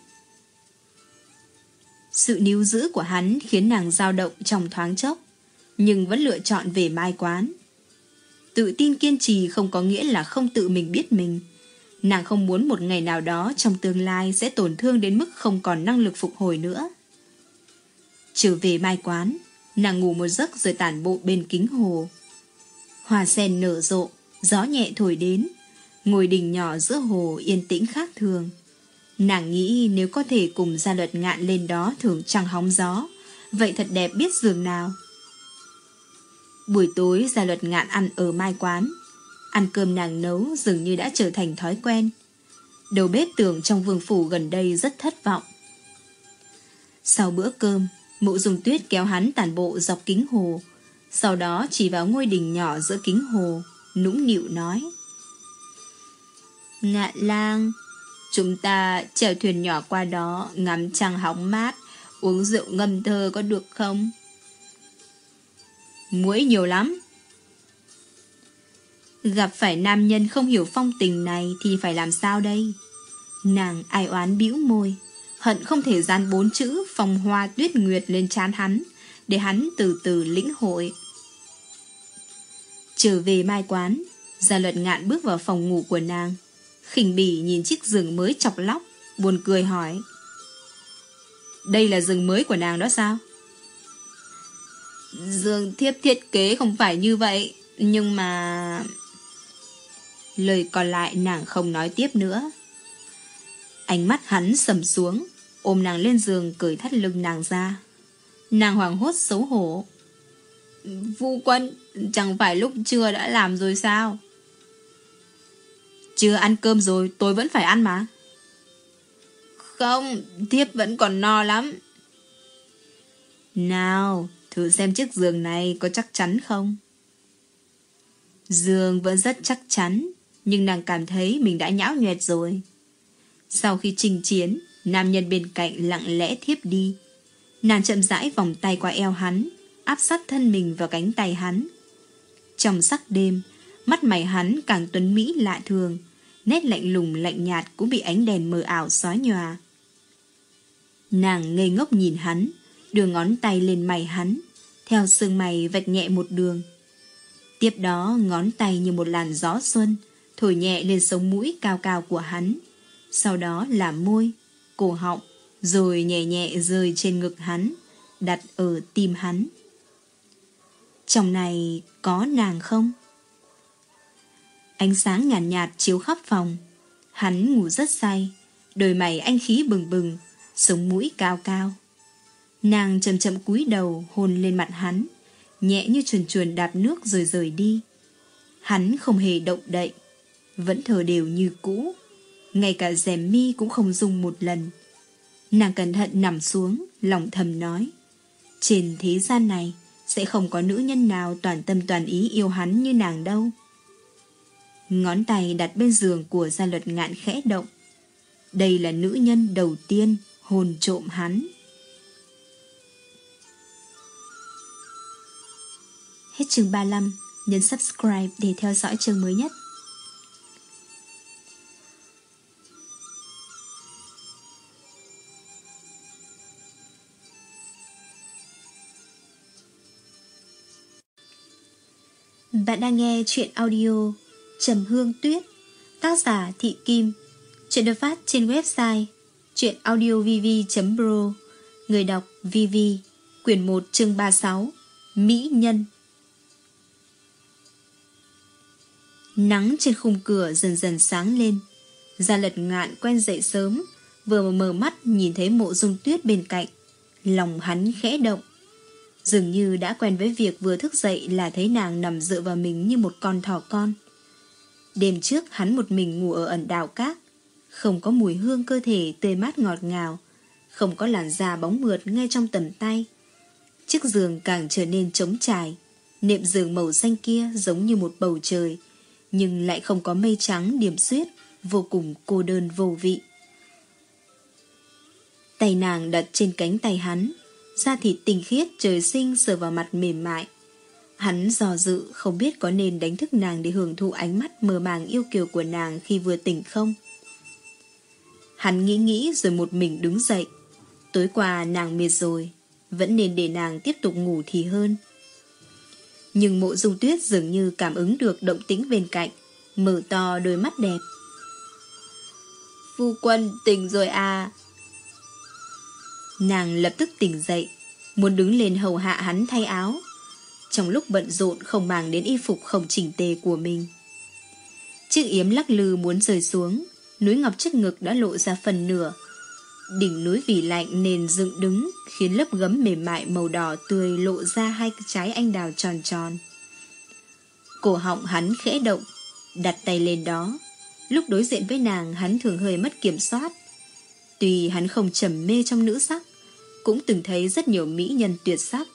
Speaker 1: Sự níu giữ của hắn khiến nàng dao động trong thoáng chốc, nhưng vẫn lựa chọn về mai quán. Tự tin kiên trì không có nghĩa là không tự mình biết mình. Nàng không muốn một ngày nào đó trong tương lai sẽ tổn thương đến mức không còn năng lực phục hồi nữa. Trở về mai quán, nàng ngủ một giấc rồi tản bộ bên kính hồ. Hoa sen nở rộ, gió nhẹ thổi đến, ngồi đình nhỏ giữa hồ yên tĩnh khác thường. Nàng nghĩ nếu có thể cùng gia luật ngạn lên đó thưởng trăng hóng gió, vậy thật đẹp biết giường nào. Buổi tối gia luật ngạn ăn ở mai quán, ăn cơm nàng nấu dường như đã trở thành thói quen. Đầu bếp tưởng trong vương phủ gần đây rất thất vọng. Sau bữa cơm, Mộ dùng tuyết kéo hắn tản bộ dọc kính hồ, sau đó chỉ vào ngôi đình nhỏ giữa kính hồ, nũng nịu nói. ngạ lang, chúng ta chèo thuyền nhỏ qua đó, ngắm trăng hóng mát, uống rượu ngâm thơ có được không? Muỗi nhiều lắm. Gặp phải nam nhân không hiểu phong tình này thì phải làm sao đây? Nàng ai oán bĩu môi hận không thể dán bốn chữ phòng hoa tuyết nguyệt lên chán hắn, để hắn từ từ lĩnh hội. Trở về mai quán, Gia luật ngạn bước vào phòng ngủ của nàng. khinh bỉ nhìn chiếc giường mới chọc lóc, buồn cười hỏi. Đây là giường mới của nàng đó sao? Giường thiếp thiết kế không phải như vậy, nhưng mà... Lời còn lại nàng không nói tiếp nữa. Ánh mắt hắn sầm xuống, ôm nàng lên giường cởi thắt lưng nàng ra. Nàng hoàng hốt xấu hổ vu quân, chẳng phải lúc trưa đã làm rồi sao? Chưa ăn cơm rồi tôi vẫn phải ăn mà. Không Thiếp vẫn còn no lắm. Nào Thử xem chiếc giường này có chắc chắn không? Giường vẫn rất chắc chắn Nhưng nàng cảm thấy mình đã nhão nhuẹt rồi. Sau khi trình chiến Nam nhân bên cạnh lặng lẽ thiếp đi. Nàng chậm rãi vòng tay qua eo hắn Áp sát thân mình vào cánh tay hắn. Trong sắc đêm, Mắt mày hắn càng tuấn mỹ lạ thường, Nét lạnh lùng lạnh nhạt Cũng bị ánh đèn mờ ảo xóa nhòa. Nàng ngây ngốc nhìn hắn, Đưa ngón tay lên mày hắn, Theo sương mày vạch nhẹ một đường. Tiếp đó, ngón tay như một làn gió xuân, Thổi nhẹ lên sống mũi cao cao của hắn. Sau đó là môi, Cổ họng, Rồi nhẹ nhẹ rơi trên ngực hắn, Đặt ở tim hắn. Trong này có nàng không? Ánh sáng nhàn nhạt, nhạt chiếu khắp phòng. Hắn ngủ rất say. Đôi mày anh khí bừng bừng Sống mũi cao cao. Nàng chậm chậm cúi đầu hôn lên mặt hắn Nhẹ như chuồn chuồn đạp nước rồi rời đi. Hắn không hề động đậy Vẫn thở đều như cũ. Ngay cả rèm mi cũng không dùng một lần. Nàng cẩn thận nằm xuống Lòng thầm nói Trên thế gian này sẽ không có nữ nhân nào toàn tâm toàn ý yêu hắn như nàng đâu. Ngón tay đặt bên giường của gia luật ngạn khẽ động. Đây là nữ nhân đầu tiên hồn trộm hắn. Hết chương 35 Nhấn subscribe để theo dõi chương mới nhất. Bạn đang nghe chuyện audio Trầm Hương Tuyết, Tác giả Thị Kim. Chuyện được phát trên website Chuyện audiovv.pro Người đọc VV Quyển 1 chương 36 Mỹ Nhân. Nắng trên khung cửa dần dần sáng lên. Gia lật ngạn quen dậy sớm, Vừa mở mắt nhìn thấy mộ dung tuyết bên cạnh. Lòng hắn khẽ động. Dường như đã quen với việc vừa thức dậy là thấy nàng nằm dựa vào mình như một con thỏ con. Đêm trước hắn một mình ngủ ở ẩn đảo cát, không có mùi hương cơ thể tươi mát ngọt ngào, không có làn da bóng mượt ngay trong tầm tay. Chiếc giường càng trở nên trống trải, nệm giường màu xanh kia giống như một bầu trời, nhưng lại không có mây trắng điểm xuyết, vô cùng cô đơn vô vị. Tay nàng đặt trên cánh tay hắn, da thịt tinh khiết trời sinh sờ vào mặt mềm mại. Hắn dò dự không biết có nên đánh thức nàng để hưởng thụ ánh mắt mờ màng yêu kiều của nàng khi vừa tỉnh không. Hắn nghĩ nghĩ rồi một mình đứng dậy. Tối qua nàng mệt rồi, vẫn nên để nàng tiếp tục ngủ thì hơn. Nhưng mộ dung tuyết dường như cảm ứng được động tĩnh bên cạnh, mở to đôi mắt đẹp. Phu quân tỉnh rồi à, Nàng lập tức tỉnh dậy, muốn đứng lên hầu hạ hắn thay áo. Trong lúc bận rộn không màng đến y phục không chỉnh tề của mình. Chiếc yếm lắc lư muốn rơi xuống, núi ngọc trước ngực đã lộ ra phần nửa. Đỉnh núi vì lạnh nền dựng đứng, khiến lớp gấm mềm mại màu đỏ tươi lộ ra hai trái anh đào tròn tròn. Cổ họng hắn khẽ động, đặt tay lên đó. Lúc đối diện với nàng hắn thường hơi mất kiểm soát. Tuy hắn không trầm mê trong nữ sắc, cũng từng thấy rất nhiều mỹ nhân tuyệt sắc.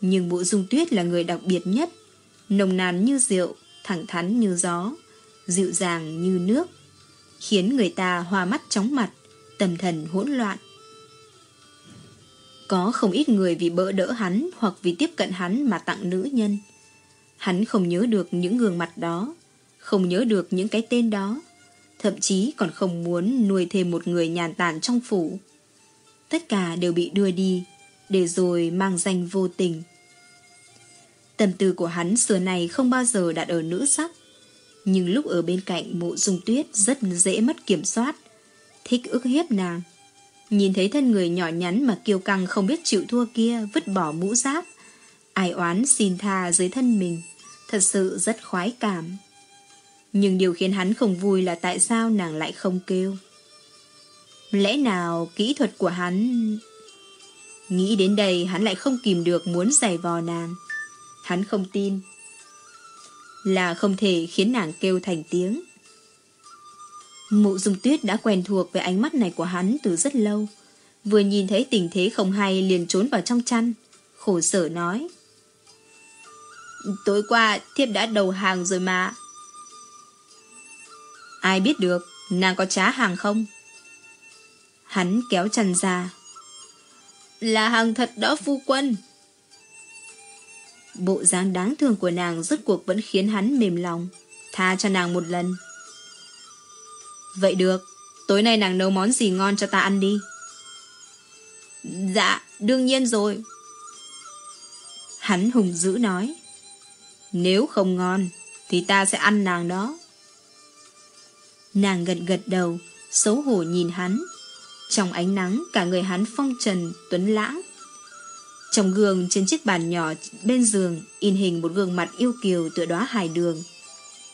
Speaker 1: Nhưng mộ dung tuyết là người đặc biệt nhất, nồng nàn như rượu, thẳng thắn như gió, dịu dàng như nước, khiến người ta hoa mắt chóng mặt, tâm thần hỗn loạn. Có không ít người vì bỡ đỡ hắn hoặc vì tiếp cận hắn mà tặng nữ nhân. Hắn không nhớ được những gương mặt đó, không nhớ được những cái tên đó, thậm chí còn không muốn nuôi thêm một người nhàn tản trong phủ tất cả đều bị đưa đi, để rồi mang danh vô tình. Tâm tư của hắn xưa này không bao giờ đặt ở nữ sắc, nhưng lúc ở bên cạnh mộ dung tuyết rất dễ mất kiểm soát, thích ức hiếp nàng. Nhìn thấy thân người nhỏ nhắn mà kiêu căng không biết chịu thua kia vứt bỏ mũ giáp, ai oán xin tha dưới thân mình, thật sự rất khoái cảm. Nhưng điều khiến hắn không vui là tại sao nàng lại không kêu. Lẽ nào kỹ thuật của hắn... Nghĩ đến đây hắn lại không kìm được muốn giày vò nàng. Hắn không tin. Là không thể khiến nàng kêu thành tiếng. Mụ dung tuyết đã quen thuộc với ánh mắt này của hắn từ rất lâu. Vừa nhìn thấy tình thế không hay liền trốn vào trong chăn. Khổ sở nói. Tối qua thiếp đã đầu hàng rồi mà. Ai biết được, nàng có trá hàng không? Hắn kéo chăn ra. Là hàng thật đó phu quân. Bộ dáng đáng thương của nàng rốt cuộc vẫn khiến hắn mềm lòng. Tha cho nàng một lần. Vậy được, tối nay nàng nấu món gì ngon cho ta ăn đi. Dạ, đương nhiên rồi. Hắn hùng dữ nói. Nếu không ngon, thì ta sẽ ăn nàng đó. Nàng gật gật đầu, xấu hổ nhìn hắn. Trong ánh nắng, cả người hắn phong trần, tuấn lãng. Trong gương trên chiếc bàn nhỏ bên giường in hình một gương mặt yêu kiều tựa đóa hải đường.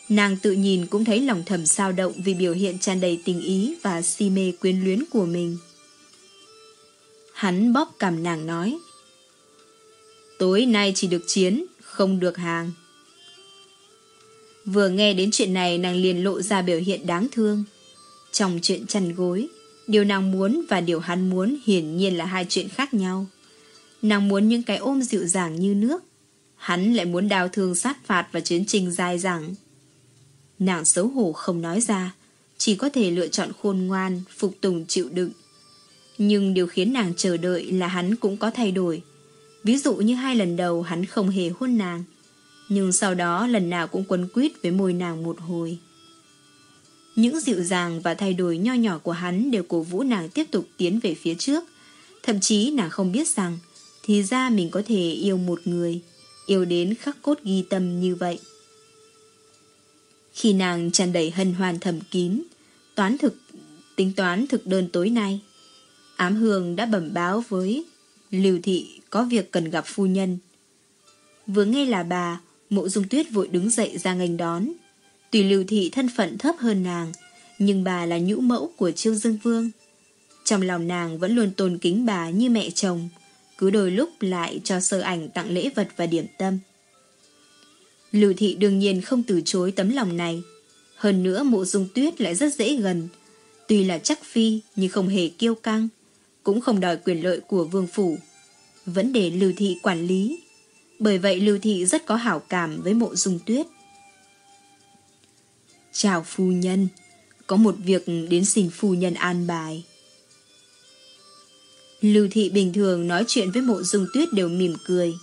Speaker 1: Nàng tự nhìn cũng thấy lòng thầm sao động vì biểu hiện tràn đầy tình ý và si mê quyến luyến của mình. Hắn bóp cằm nàng nói. Tối nay chỉ được chiến, không được hàng. Vừa nghe đến chuyện này nàng liền lộ ra biểu hiện đáng thương. Trong chuyện chăn gối, điều nàng muốn và điều hắn muốn hiển nhiên là hai chuyện khác nhau. Nàng muốn những cái ôm dịu dàng như nước. Hắn lại muốn đào thương sát phạt và chiến trình dài dẳng. Nàng xấu hổ không nói ra, chỉ có thể lựa chọn khôn ngoan, phục tùng chịu đựng. Nhưng điều khiến nàng chờ đợi là hắn cũng có thay đổi. Ví dụ như hai lần đầu hắn không hề hôn nàng, nhưng sau đó lần nào cũng quấn quýt với môi nàng một hồi. Những dịu dàng và thay đổi nho nhỏ của hắn đều cổ vũ nàng tiếp tục tiến về phía trước. Thậm chí nàng không biết rằng thì ra mình có thể yêu một người, yêu đến khắc cốt ghi tâm như vậy. Khi nàng tràn đầy hân hoan thầm kín, toán thực, tính toán thực đơn tối nay, ám hương đã bẩm báo với Lưu Thị có việc cần gặp phu nhân. Vừa nghe là bà, mộ dung tuyết vội đứng dậy ra ngành đón. Tùy Lưu Thị thân phận thấp hơn nàng, nhưng bà là nhũ mẫu của Trương Dương Vương. Trong lòng nàng vẫn luôn tôn kính bà như mẹ chồng, cứ đôi lúc lại cho sơ ảnh tặng lễ vật và điểm tâm. Lưu thị đương nhiên không từ chối tấm lòng này. Hơn nữa mộ dung tuyết lại rất dễ gần. Tuy là chắc phi nhưng không hề kiêu căng, cũng không đòi quyền lợi của vương phủ. Vẫn để Lưu thị quản lý. Bởi vậy Lưu thị rất có hảo cảm với mộ dung tuyết. Chào phu nhân, có một việc đến xin phu nhân an bài. Lưu thị bình thường nói chuyện với mộ dung tuyết đều mỉm cười.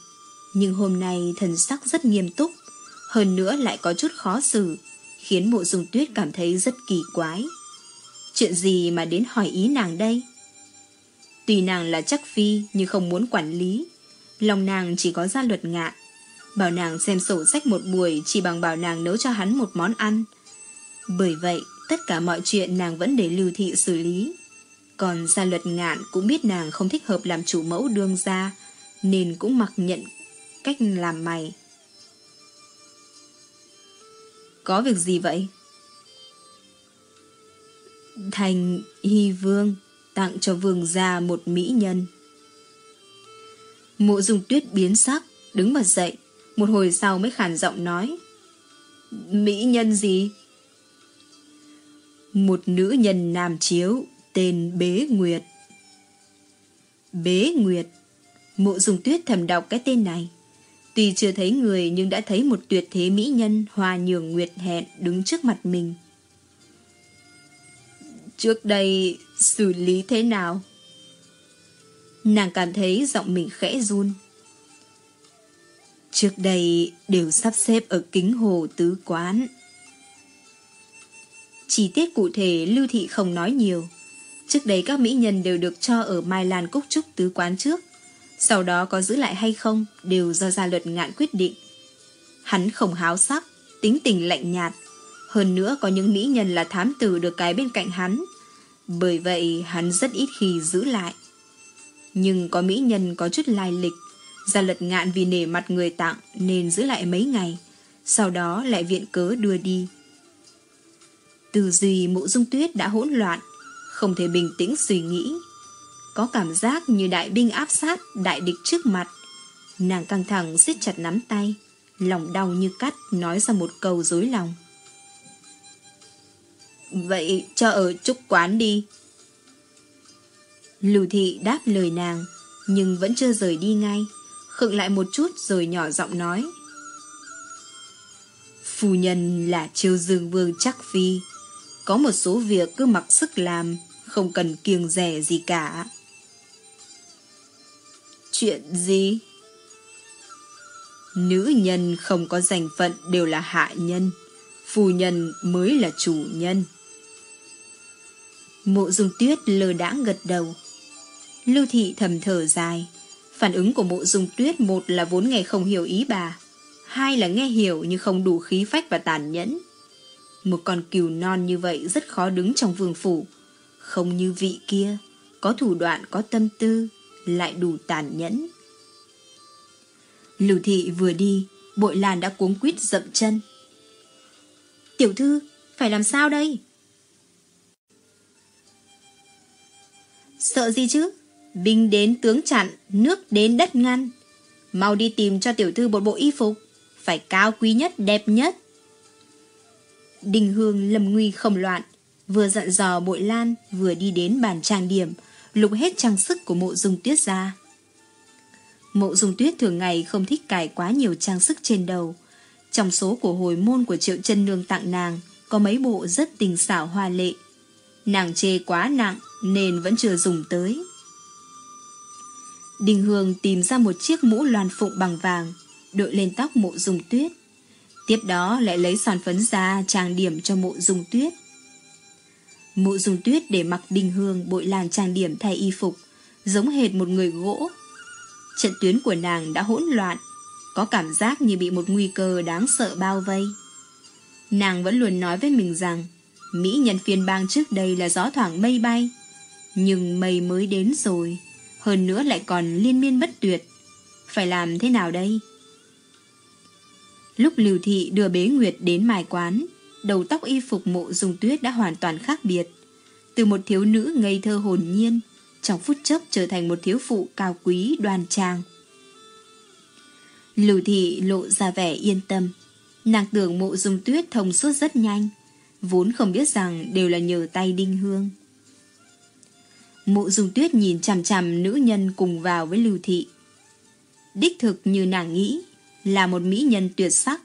Speaker 1: Nhưng hôm nay thần sắc rất nghiêm túc, hơn nữa lại có chút khó xử, khiến mộ dung tuyết cảm thấy rất kỳ quái. Chuyện gì mà đến hỏi ý nàng đây? tùy nàng là chắc phi nhưng không muốn quản lý, lòng nàng chỉ có ra luật ngạn. Bảo nàng xem sổ sách một buổi chỉ bằng bảo nàng nấu cho hắn một món ăn. Bởi vậy, tất cả mọi chuyện nàng vẫn để lưu thị xử lý. Còn gia luật ngạn cũng biết nàng không thích hợp làm chủ mẫu đương gia, nên cũng mặc nhận cách làm mày. Có việc gì vậy? Thành Hy Vương tặng cho vương gia một mỹ nhân. Mộ dung tuyết biến sắc, đứng bật dậy, một hồi sau mới khản giọng nói. Mỹ nhân gì? Một nữ nhân nam chiếu, tên Bế Nguyệt. Bế Nguyệt. Mộ dùng tuyết thầm đọc cái tên này. Tuy chưa thấy người, nhưng đã thấy một tuyệt thế mỹ nhân hòa nhường nguyệt hẹn đứng trước mặt mình. Trước đây, xử lý thế nào? Nàng cảm thấy giọng mình khẽ run. Trước đây đều sắp xếp ở kính hồ tứ quán. Chi tiết cụ thể Lưu Thị không nói nhiều. Trước đây các mỹ nhân đều được cho ở Mai Lan Cúc Trúc tứ quán trước. Sau đó có giữ lại hay không đều do gia luật ngạn quyết định. Hắn không háo sắc, tính tình lạnh nhạt. Hơn nữa có những mỹ nhân là thám tử được cái bên cạnh hắn. Bởi vậy hắn rất ít khi giữ lại. Nhưng có mỹ nhân có chút lai lịch. Gia luật ngạn vì nể mặt người tặng nên giữ lại mấy ngày. Sau đó lại viện cớ đưa đi. Từ duy mộ dung tuyết đã hỗn loạn không thể bình tĩnh suy nghĩ. Có cảm giác như đại binh áp sát đại địch trước mặt. Nàng căng thẳng siết chặt nắm tay, lòng đau như cắt nói ra một câu dối lòng. Vậy cho ở trúc quán đi. Lưu thị đáp lời nàng, nhưng vẫn chưa rời đi ngay. Khựng lại một chút rồi nhỏ giọng nói. Phu nhân là triều dương vương chắc phi. Có một số việc cứ mặc sức làm, không cần kiêng rẻ gì cả. Chuyện gì? Nữ nhân không có danh phận đều là hạ nhân, phu nhân mới là chủ nhân. Mộ dung tuyết lơ đãng gật đầu. Lưu thị thầm thở dài. Phản ứng của mộ dung tuyết một là vốn nghe không hiểu ý bà, hai là nghe hiểu nhưng không đủ khí phách và tàn nhẫn. Một con cừu non như vậy rất khó đứng trong vương phủ, không như vị kia, có thủ đoạn có tâm tư, lại đủ tàn nhẫn. Lưu thị vừa đi, bội lan đã cuống quýt dậm chân. Tiểu thư, phải làm sao đây? Sợ gì chứ? Binh đến tướng chặn, nước đến đất ngăn. Mau đi tìm cho tiểu thư một bộ y phục, phải cao quý nhất, đẹp nhất. Đình Hương lầm nguy không loạn, vừa dặn dò bội lan, vừa đi đến bàn trang điểm, lục hết trang sức của mộ dung tuyết ra. Mộ dung tuyết thường ngày không thích cài quá nhiều trang sức trên đầu. Trong số của hồi môn của triệu chân nương tặng nàng, có mấy bộ rất tình xảo hoa lệ. Nàng chê quá nặng nên vẫn chưa dùng tới. Đình Hương tìm ra một chiếc mũ loàn phụng bằng vàng, đội lên tóc mộ dung tuyết. Tiếp đó lại lấy son phấn ra trang điểm cho mộ dùng tuyết. Mộ dùng tuyết để mặc Đình Hương bội làn trang điểm thay y phục, giống hệt một người gỗ. Trận tuyến của nàng đã hỗn loạn, có cảm giác như bị một nguy cơ đáng sợ bao vây. Nàng vẫn luôn nói với mình rằng Mỹ nhân phiên bang trước đây là gió thoảng mây bay Nhưng mây mới đến rồi Hơn nữa lại còn liên miên bất tuyệt Phải làm thế nào đây? Lúc Lưu Thị đưa bế Nguyệt đến mài quán, Đầu tóc y phục mộ dùng tuyết đã hoàn toàn khác biệt. Từ một thiếu nữ ngây thơ hồn nhiên, Trong phút chốc trở thành một thiếu phụ cao quý, đoan trang. Lưu Thị lộ ra vẻ yên tâm. Nàng tưởng mộ dung tuyết thông suốt rất nhanh, Vốn không biết rằng đều là nhờ tay đinh hương. Mộ dung tuyết nhìn chằm chằm nữ nhân cùng vào với lưu thị. Đích thực như nàng nghĩ là một mỹ nhân tuyệt sắc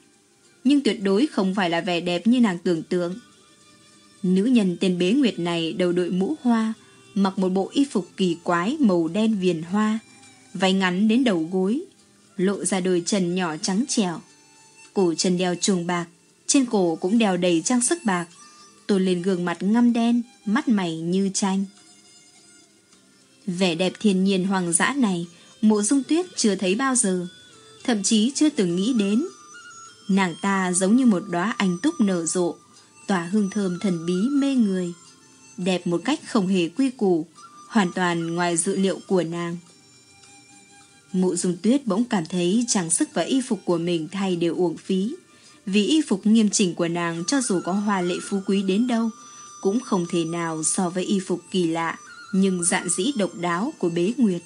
Speaker 1: Nhưng tuyệt đối không phải là vẻ đẹp như nàng tưởng tượng. Nữ nhân tên bế nguyệt này đầu đội mũ hoa Mặc một bộ y phục kỳ quái màu đen viền hoa Váy ngắn đến đầu gối Lộ ra đôi chân nhỏ trắng trẻo. Cổ chân đeo chuồng bạc, trên cổ cũng đeo đầy trang sức bạc, tôn lên gương mặt ngăm đen, mắt mày như tranh. Vẻ đẹp thiên nhiên hoàng dã này, mộ dung tuyết chưa thấy bao giờ, thậm chí chưa từng nghĩ đến. Nàng ta giống như một đóa anh túc nở rộ, tỏa hương thơm thần bí mê người, đẹp một cách không hề quy củ, hoàn toàn ngoài dự liệu của nàng. Mụ dung tuyết bỗng cảm thấy trang sức và y phục của mình thay đều uổng phí. Vì y phục nghiêm chỉnh của nàng cho dù có hoa lệ phú quý đến đâu, cũng không thể nào so với y phục kỳ lạ nhưng dạn dĩ độc đáo của bế nguyệt.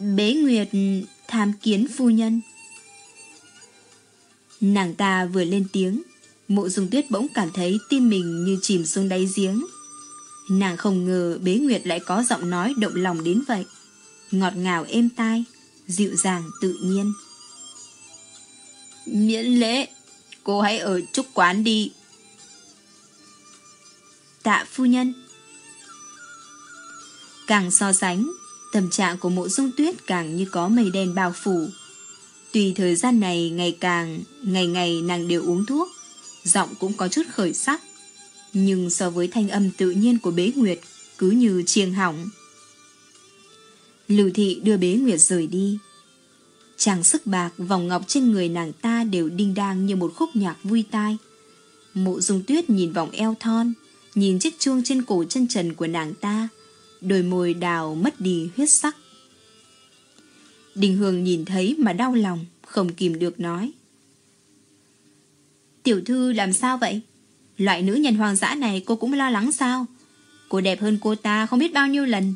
Speaker 1: Bế nguyệt tham kiến phu nhân. Nàng ta vừa lên tiếng, mộ dung tuyết bỗng cảm thấy tim mình như chìm xuống đáy giếng. Nàng không ngờ bế nguyệt lại có giọng nói động lòng đến vậy. Ngọt ngào êm tai, dịu dàng tự nhiên. Miễn lễ, cô hãy ở trúc quán đi. Tạ phu nhân. Càng so sánh, tâm trạng của mộ dung tuyết càng như có mây đen bao phủ. Tùy thời gian này ngày càng, ngày ngày nàng đều uống thuốc, giọng cũng có chút khởi sắc nhưng so với thanh âm tự nhiên của bế nguyệt cứ như chiêng hỏng. Lưu thị đưa bế nguyệt rời đi. chàng sức bạc, vòng ngọc trên người nàng ta đều đinh đang như một khúc nhạc vui tai. Mộ dung tuyết nhìn vòng eo thon, nhìn chiếc chuông trên cổ chân trần của nàng ta, đôi môi đào mất đi huyết sắc. Đình Hương nhìn thấy mà đau lòng, không kìm được nói. Tiểu thư làm sao vậy? Loại nữ nhân hoang dã này cô cũng lo lắng sao? Cô đẹp hơn cô ta không biết bao nhiêu lần.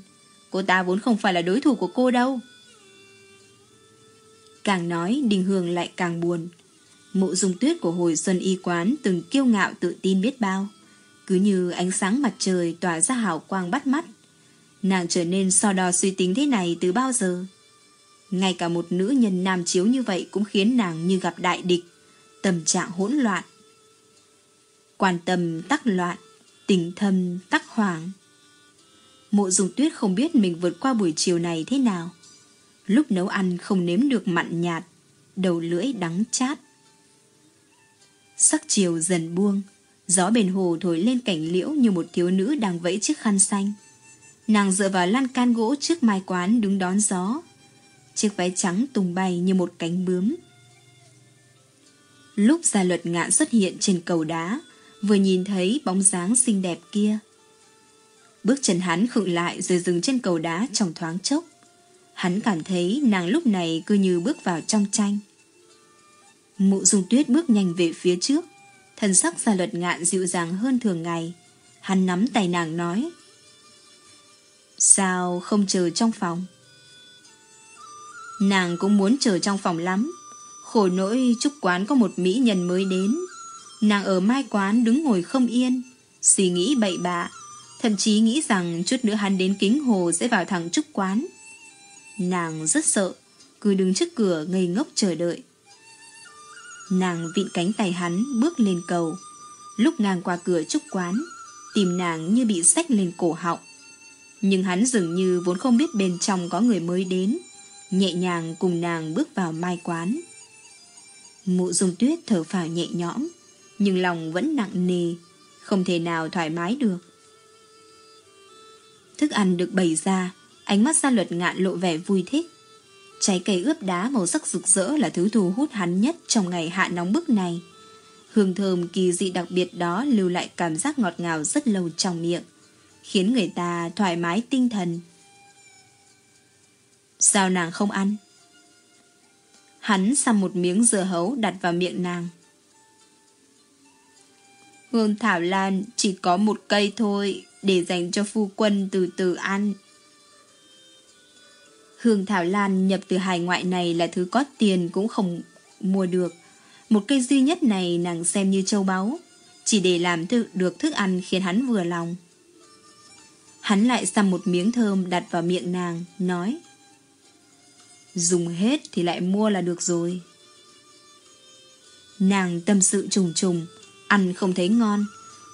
Speaker 1: Cô ta vốn không phải là đối thủ của cô đâu. Càng nói Đình Hương lại càng buồn. Mộ dung tuyết của hồi xuân y quán từng kiêu ngạo tự tin biết bao. Cứ như ánh sáng mặt trời tỏa ra hào quang bắt mắt. Nàng trở nên so đo suy tính thế này từ bao giờ. Ngay cả một nữ nhân nam chiếu như vậy cũng khiến nàng như gặp đại địch, tâm trạng hỗn loạn. Quan tâm tắc loạn, tình thâm tắc hoàng. Mộ dùng tuyết không biết mình vượt qua buổi chiều này thế nào. Lúc nấu ăn không nếm được mặn nhạt, đầu lưỡi đắng chát. Sắc chiều dần buông, gió bền hồ thổi lên cảnh liễu như một thiếu nữ đang vẫy chiếc khăn xanh. Nàng dựa vào lan can gỗ trước mai quán đứng đón gió. Chiếc váy trắng tung bay như một cánh bướm. Lúc gia luật ngạn xuất hiện trên cầu đá, vừa nhìn thấy bóng dáng xinh đẹp kia. Bước chân hắn khựng lại rồi dừng trên cầu đá trong thoáng chốc. Hắn cảm thấy nàng lúc này cứ như bước vào trong tranh. Mụ dung tuyết bước nhanh về phía trước, thân sắc gia luật ngạn dịu dàng hơn thường ngày. Hắn nắm tay nàng nói. Sao không chờ trong phòng? Nàng cũng muốn chờ trong phòng lắm. Khổ nỗi chúc quán có một mỹ nhân mới đến. Nàng ở mai quán đứng ngồi không yên, suy nghĩ bậy bạ, thậm chí nghĩ rằng chút nữa hắn đến kính hồ sẽ vào thẳng trúc quán. Nàng rất sợ, cứ đứng trước cửa ngây ngốc chờ đợi. Nàng vịn cánh tay hắn bước lên cầu. Lúc ngang qua cửa trúc quán, tìm nàng như bị sách lên cổ họng. Nhưng hắn dường như vốn không biết bên trong có người mới đến, nhẹ nhàng cùng nàng bước vào mai quán. Mụ dung tuyết thở phào nhẹ nhõm, nhưng lòng vẫn nặng nề, không thể nào thoải mái được. Thức ăn được bày ra, ánh mắt gia luật ngạn lộ vẻ vui thích. Trái cây ướp đá màu sắc rực rỡ là thứ thu hút hắn nhất trong ngày hạ nóng bức này. Hương thơm kỳ dị đặc biệt đó lưu lại cảm giác ngọt ngào rất lâu trong miệng, khiến người ta thoải mái tinh thần. Sao nàng không ăn? Hắn xăm một miếng dưa hấu đặt vào miệng nàng. Hương thảo lan chỉ có một cây thôi, để dành cho phu quân từ từ ăn. Hương thảo lan nhập từ hải ngoại này là thứ có tiền cũng không mua được. Một cây duy nhất này nàng xem như châu báu, chỉ để làm thức, được thức ăn khiến hắn vừa lòng. Hắn lại xăm một miếng thơm đặt vào miệng nàng, nói Dùng hết thì lại mua là được rồi. Nàng tâm sự trùng trùng, ăn không thấy ngon,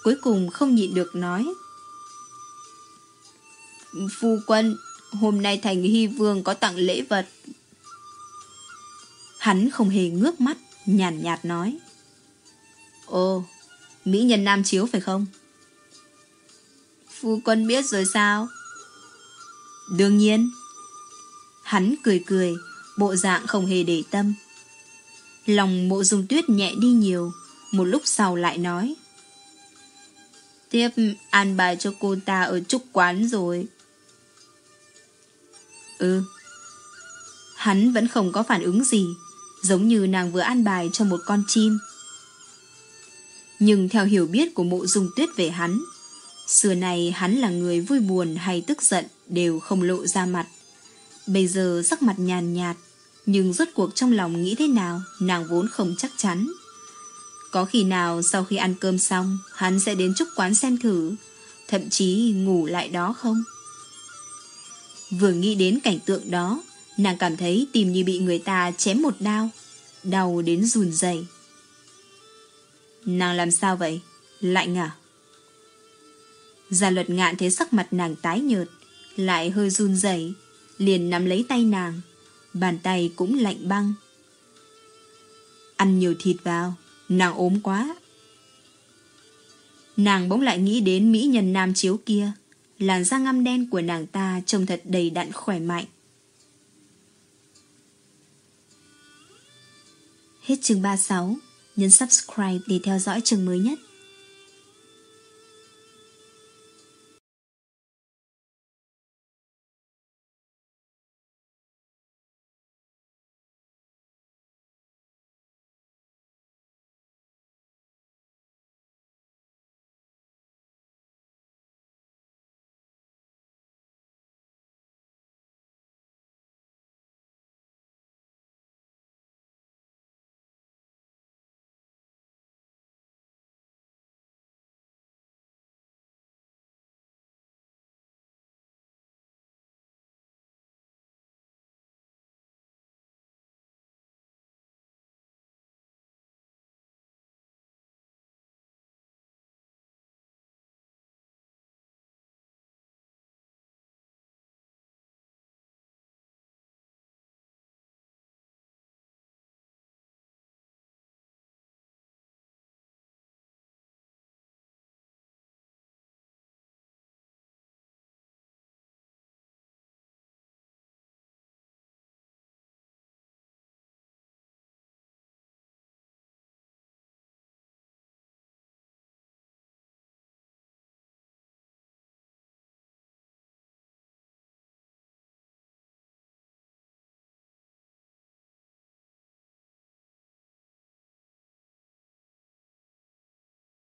Speaker 1: cuối cùng không nhịn được nói. Phu quân, hôm nay thành hy vương có tặng lễ vật. Hắn không hề ngước mắt, nhàn nhạt nói. Ồ, mỹ nhân nam chiếu phải không? Phu quân biết rồi sao? Đương nhiên. Hắn cười cười, bộ dạng không hề để tâm. Lòng mộ dung tuyết nhẹ đi nhiều, một lúc sau lại nói. Tiếp an bài cho cô ta ở trúc quán rồi. Ừ. Hắn vẫn không có phản ứng gì, giống như nàng vừa an bài cho một con chim. Nhưng theo hiểu biết của mộ dung tuyết về hắn, xưa này hắn là người vui buồn hay tức giận đều không lộ ra mặt. Bây giờ sắc mặt nhàn nhạt, nhưng rốt cuộc trong lòng nghĩ thế nào nàng vốn không chắc chắn. Có khi nào sau khi ăn cơm xong hắn sẽ đến trúc quán xem thử, thậm chí ngủ lại đó không? Vừa nghĩ đến cảnh tượng đó, nàng cảm thấy tìm như bị người ta chém một đao, đau đến rùn rẩy. Nàng làm sao vậy? Lạnh à? Gia luật ngạn thấy sắc mặt nàng tái nhợt, lại hơi run rẩy, liền nắm lấy tay nàng, bàn tay cũng lạnh băng. Ăn nhiều thịt vào, nàng ốm quá. Nàng bỗng lại nghĩ đến mỹ nhân nam chiếu kia, làn da ngăm đen của nàng ta trông thật đầy đặn khỏe mạnh. Hết chương 36, nhấn subscribe để theo dõi chương mới nhất.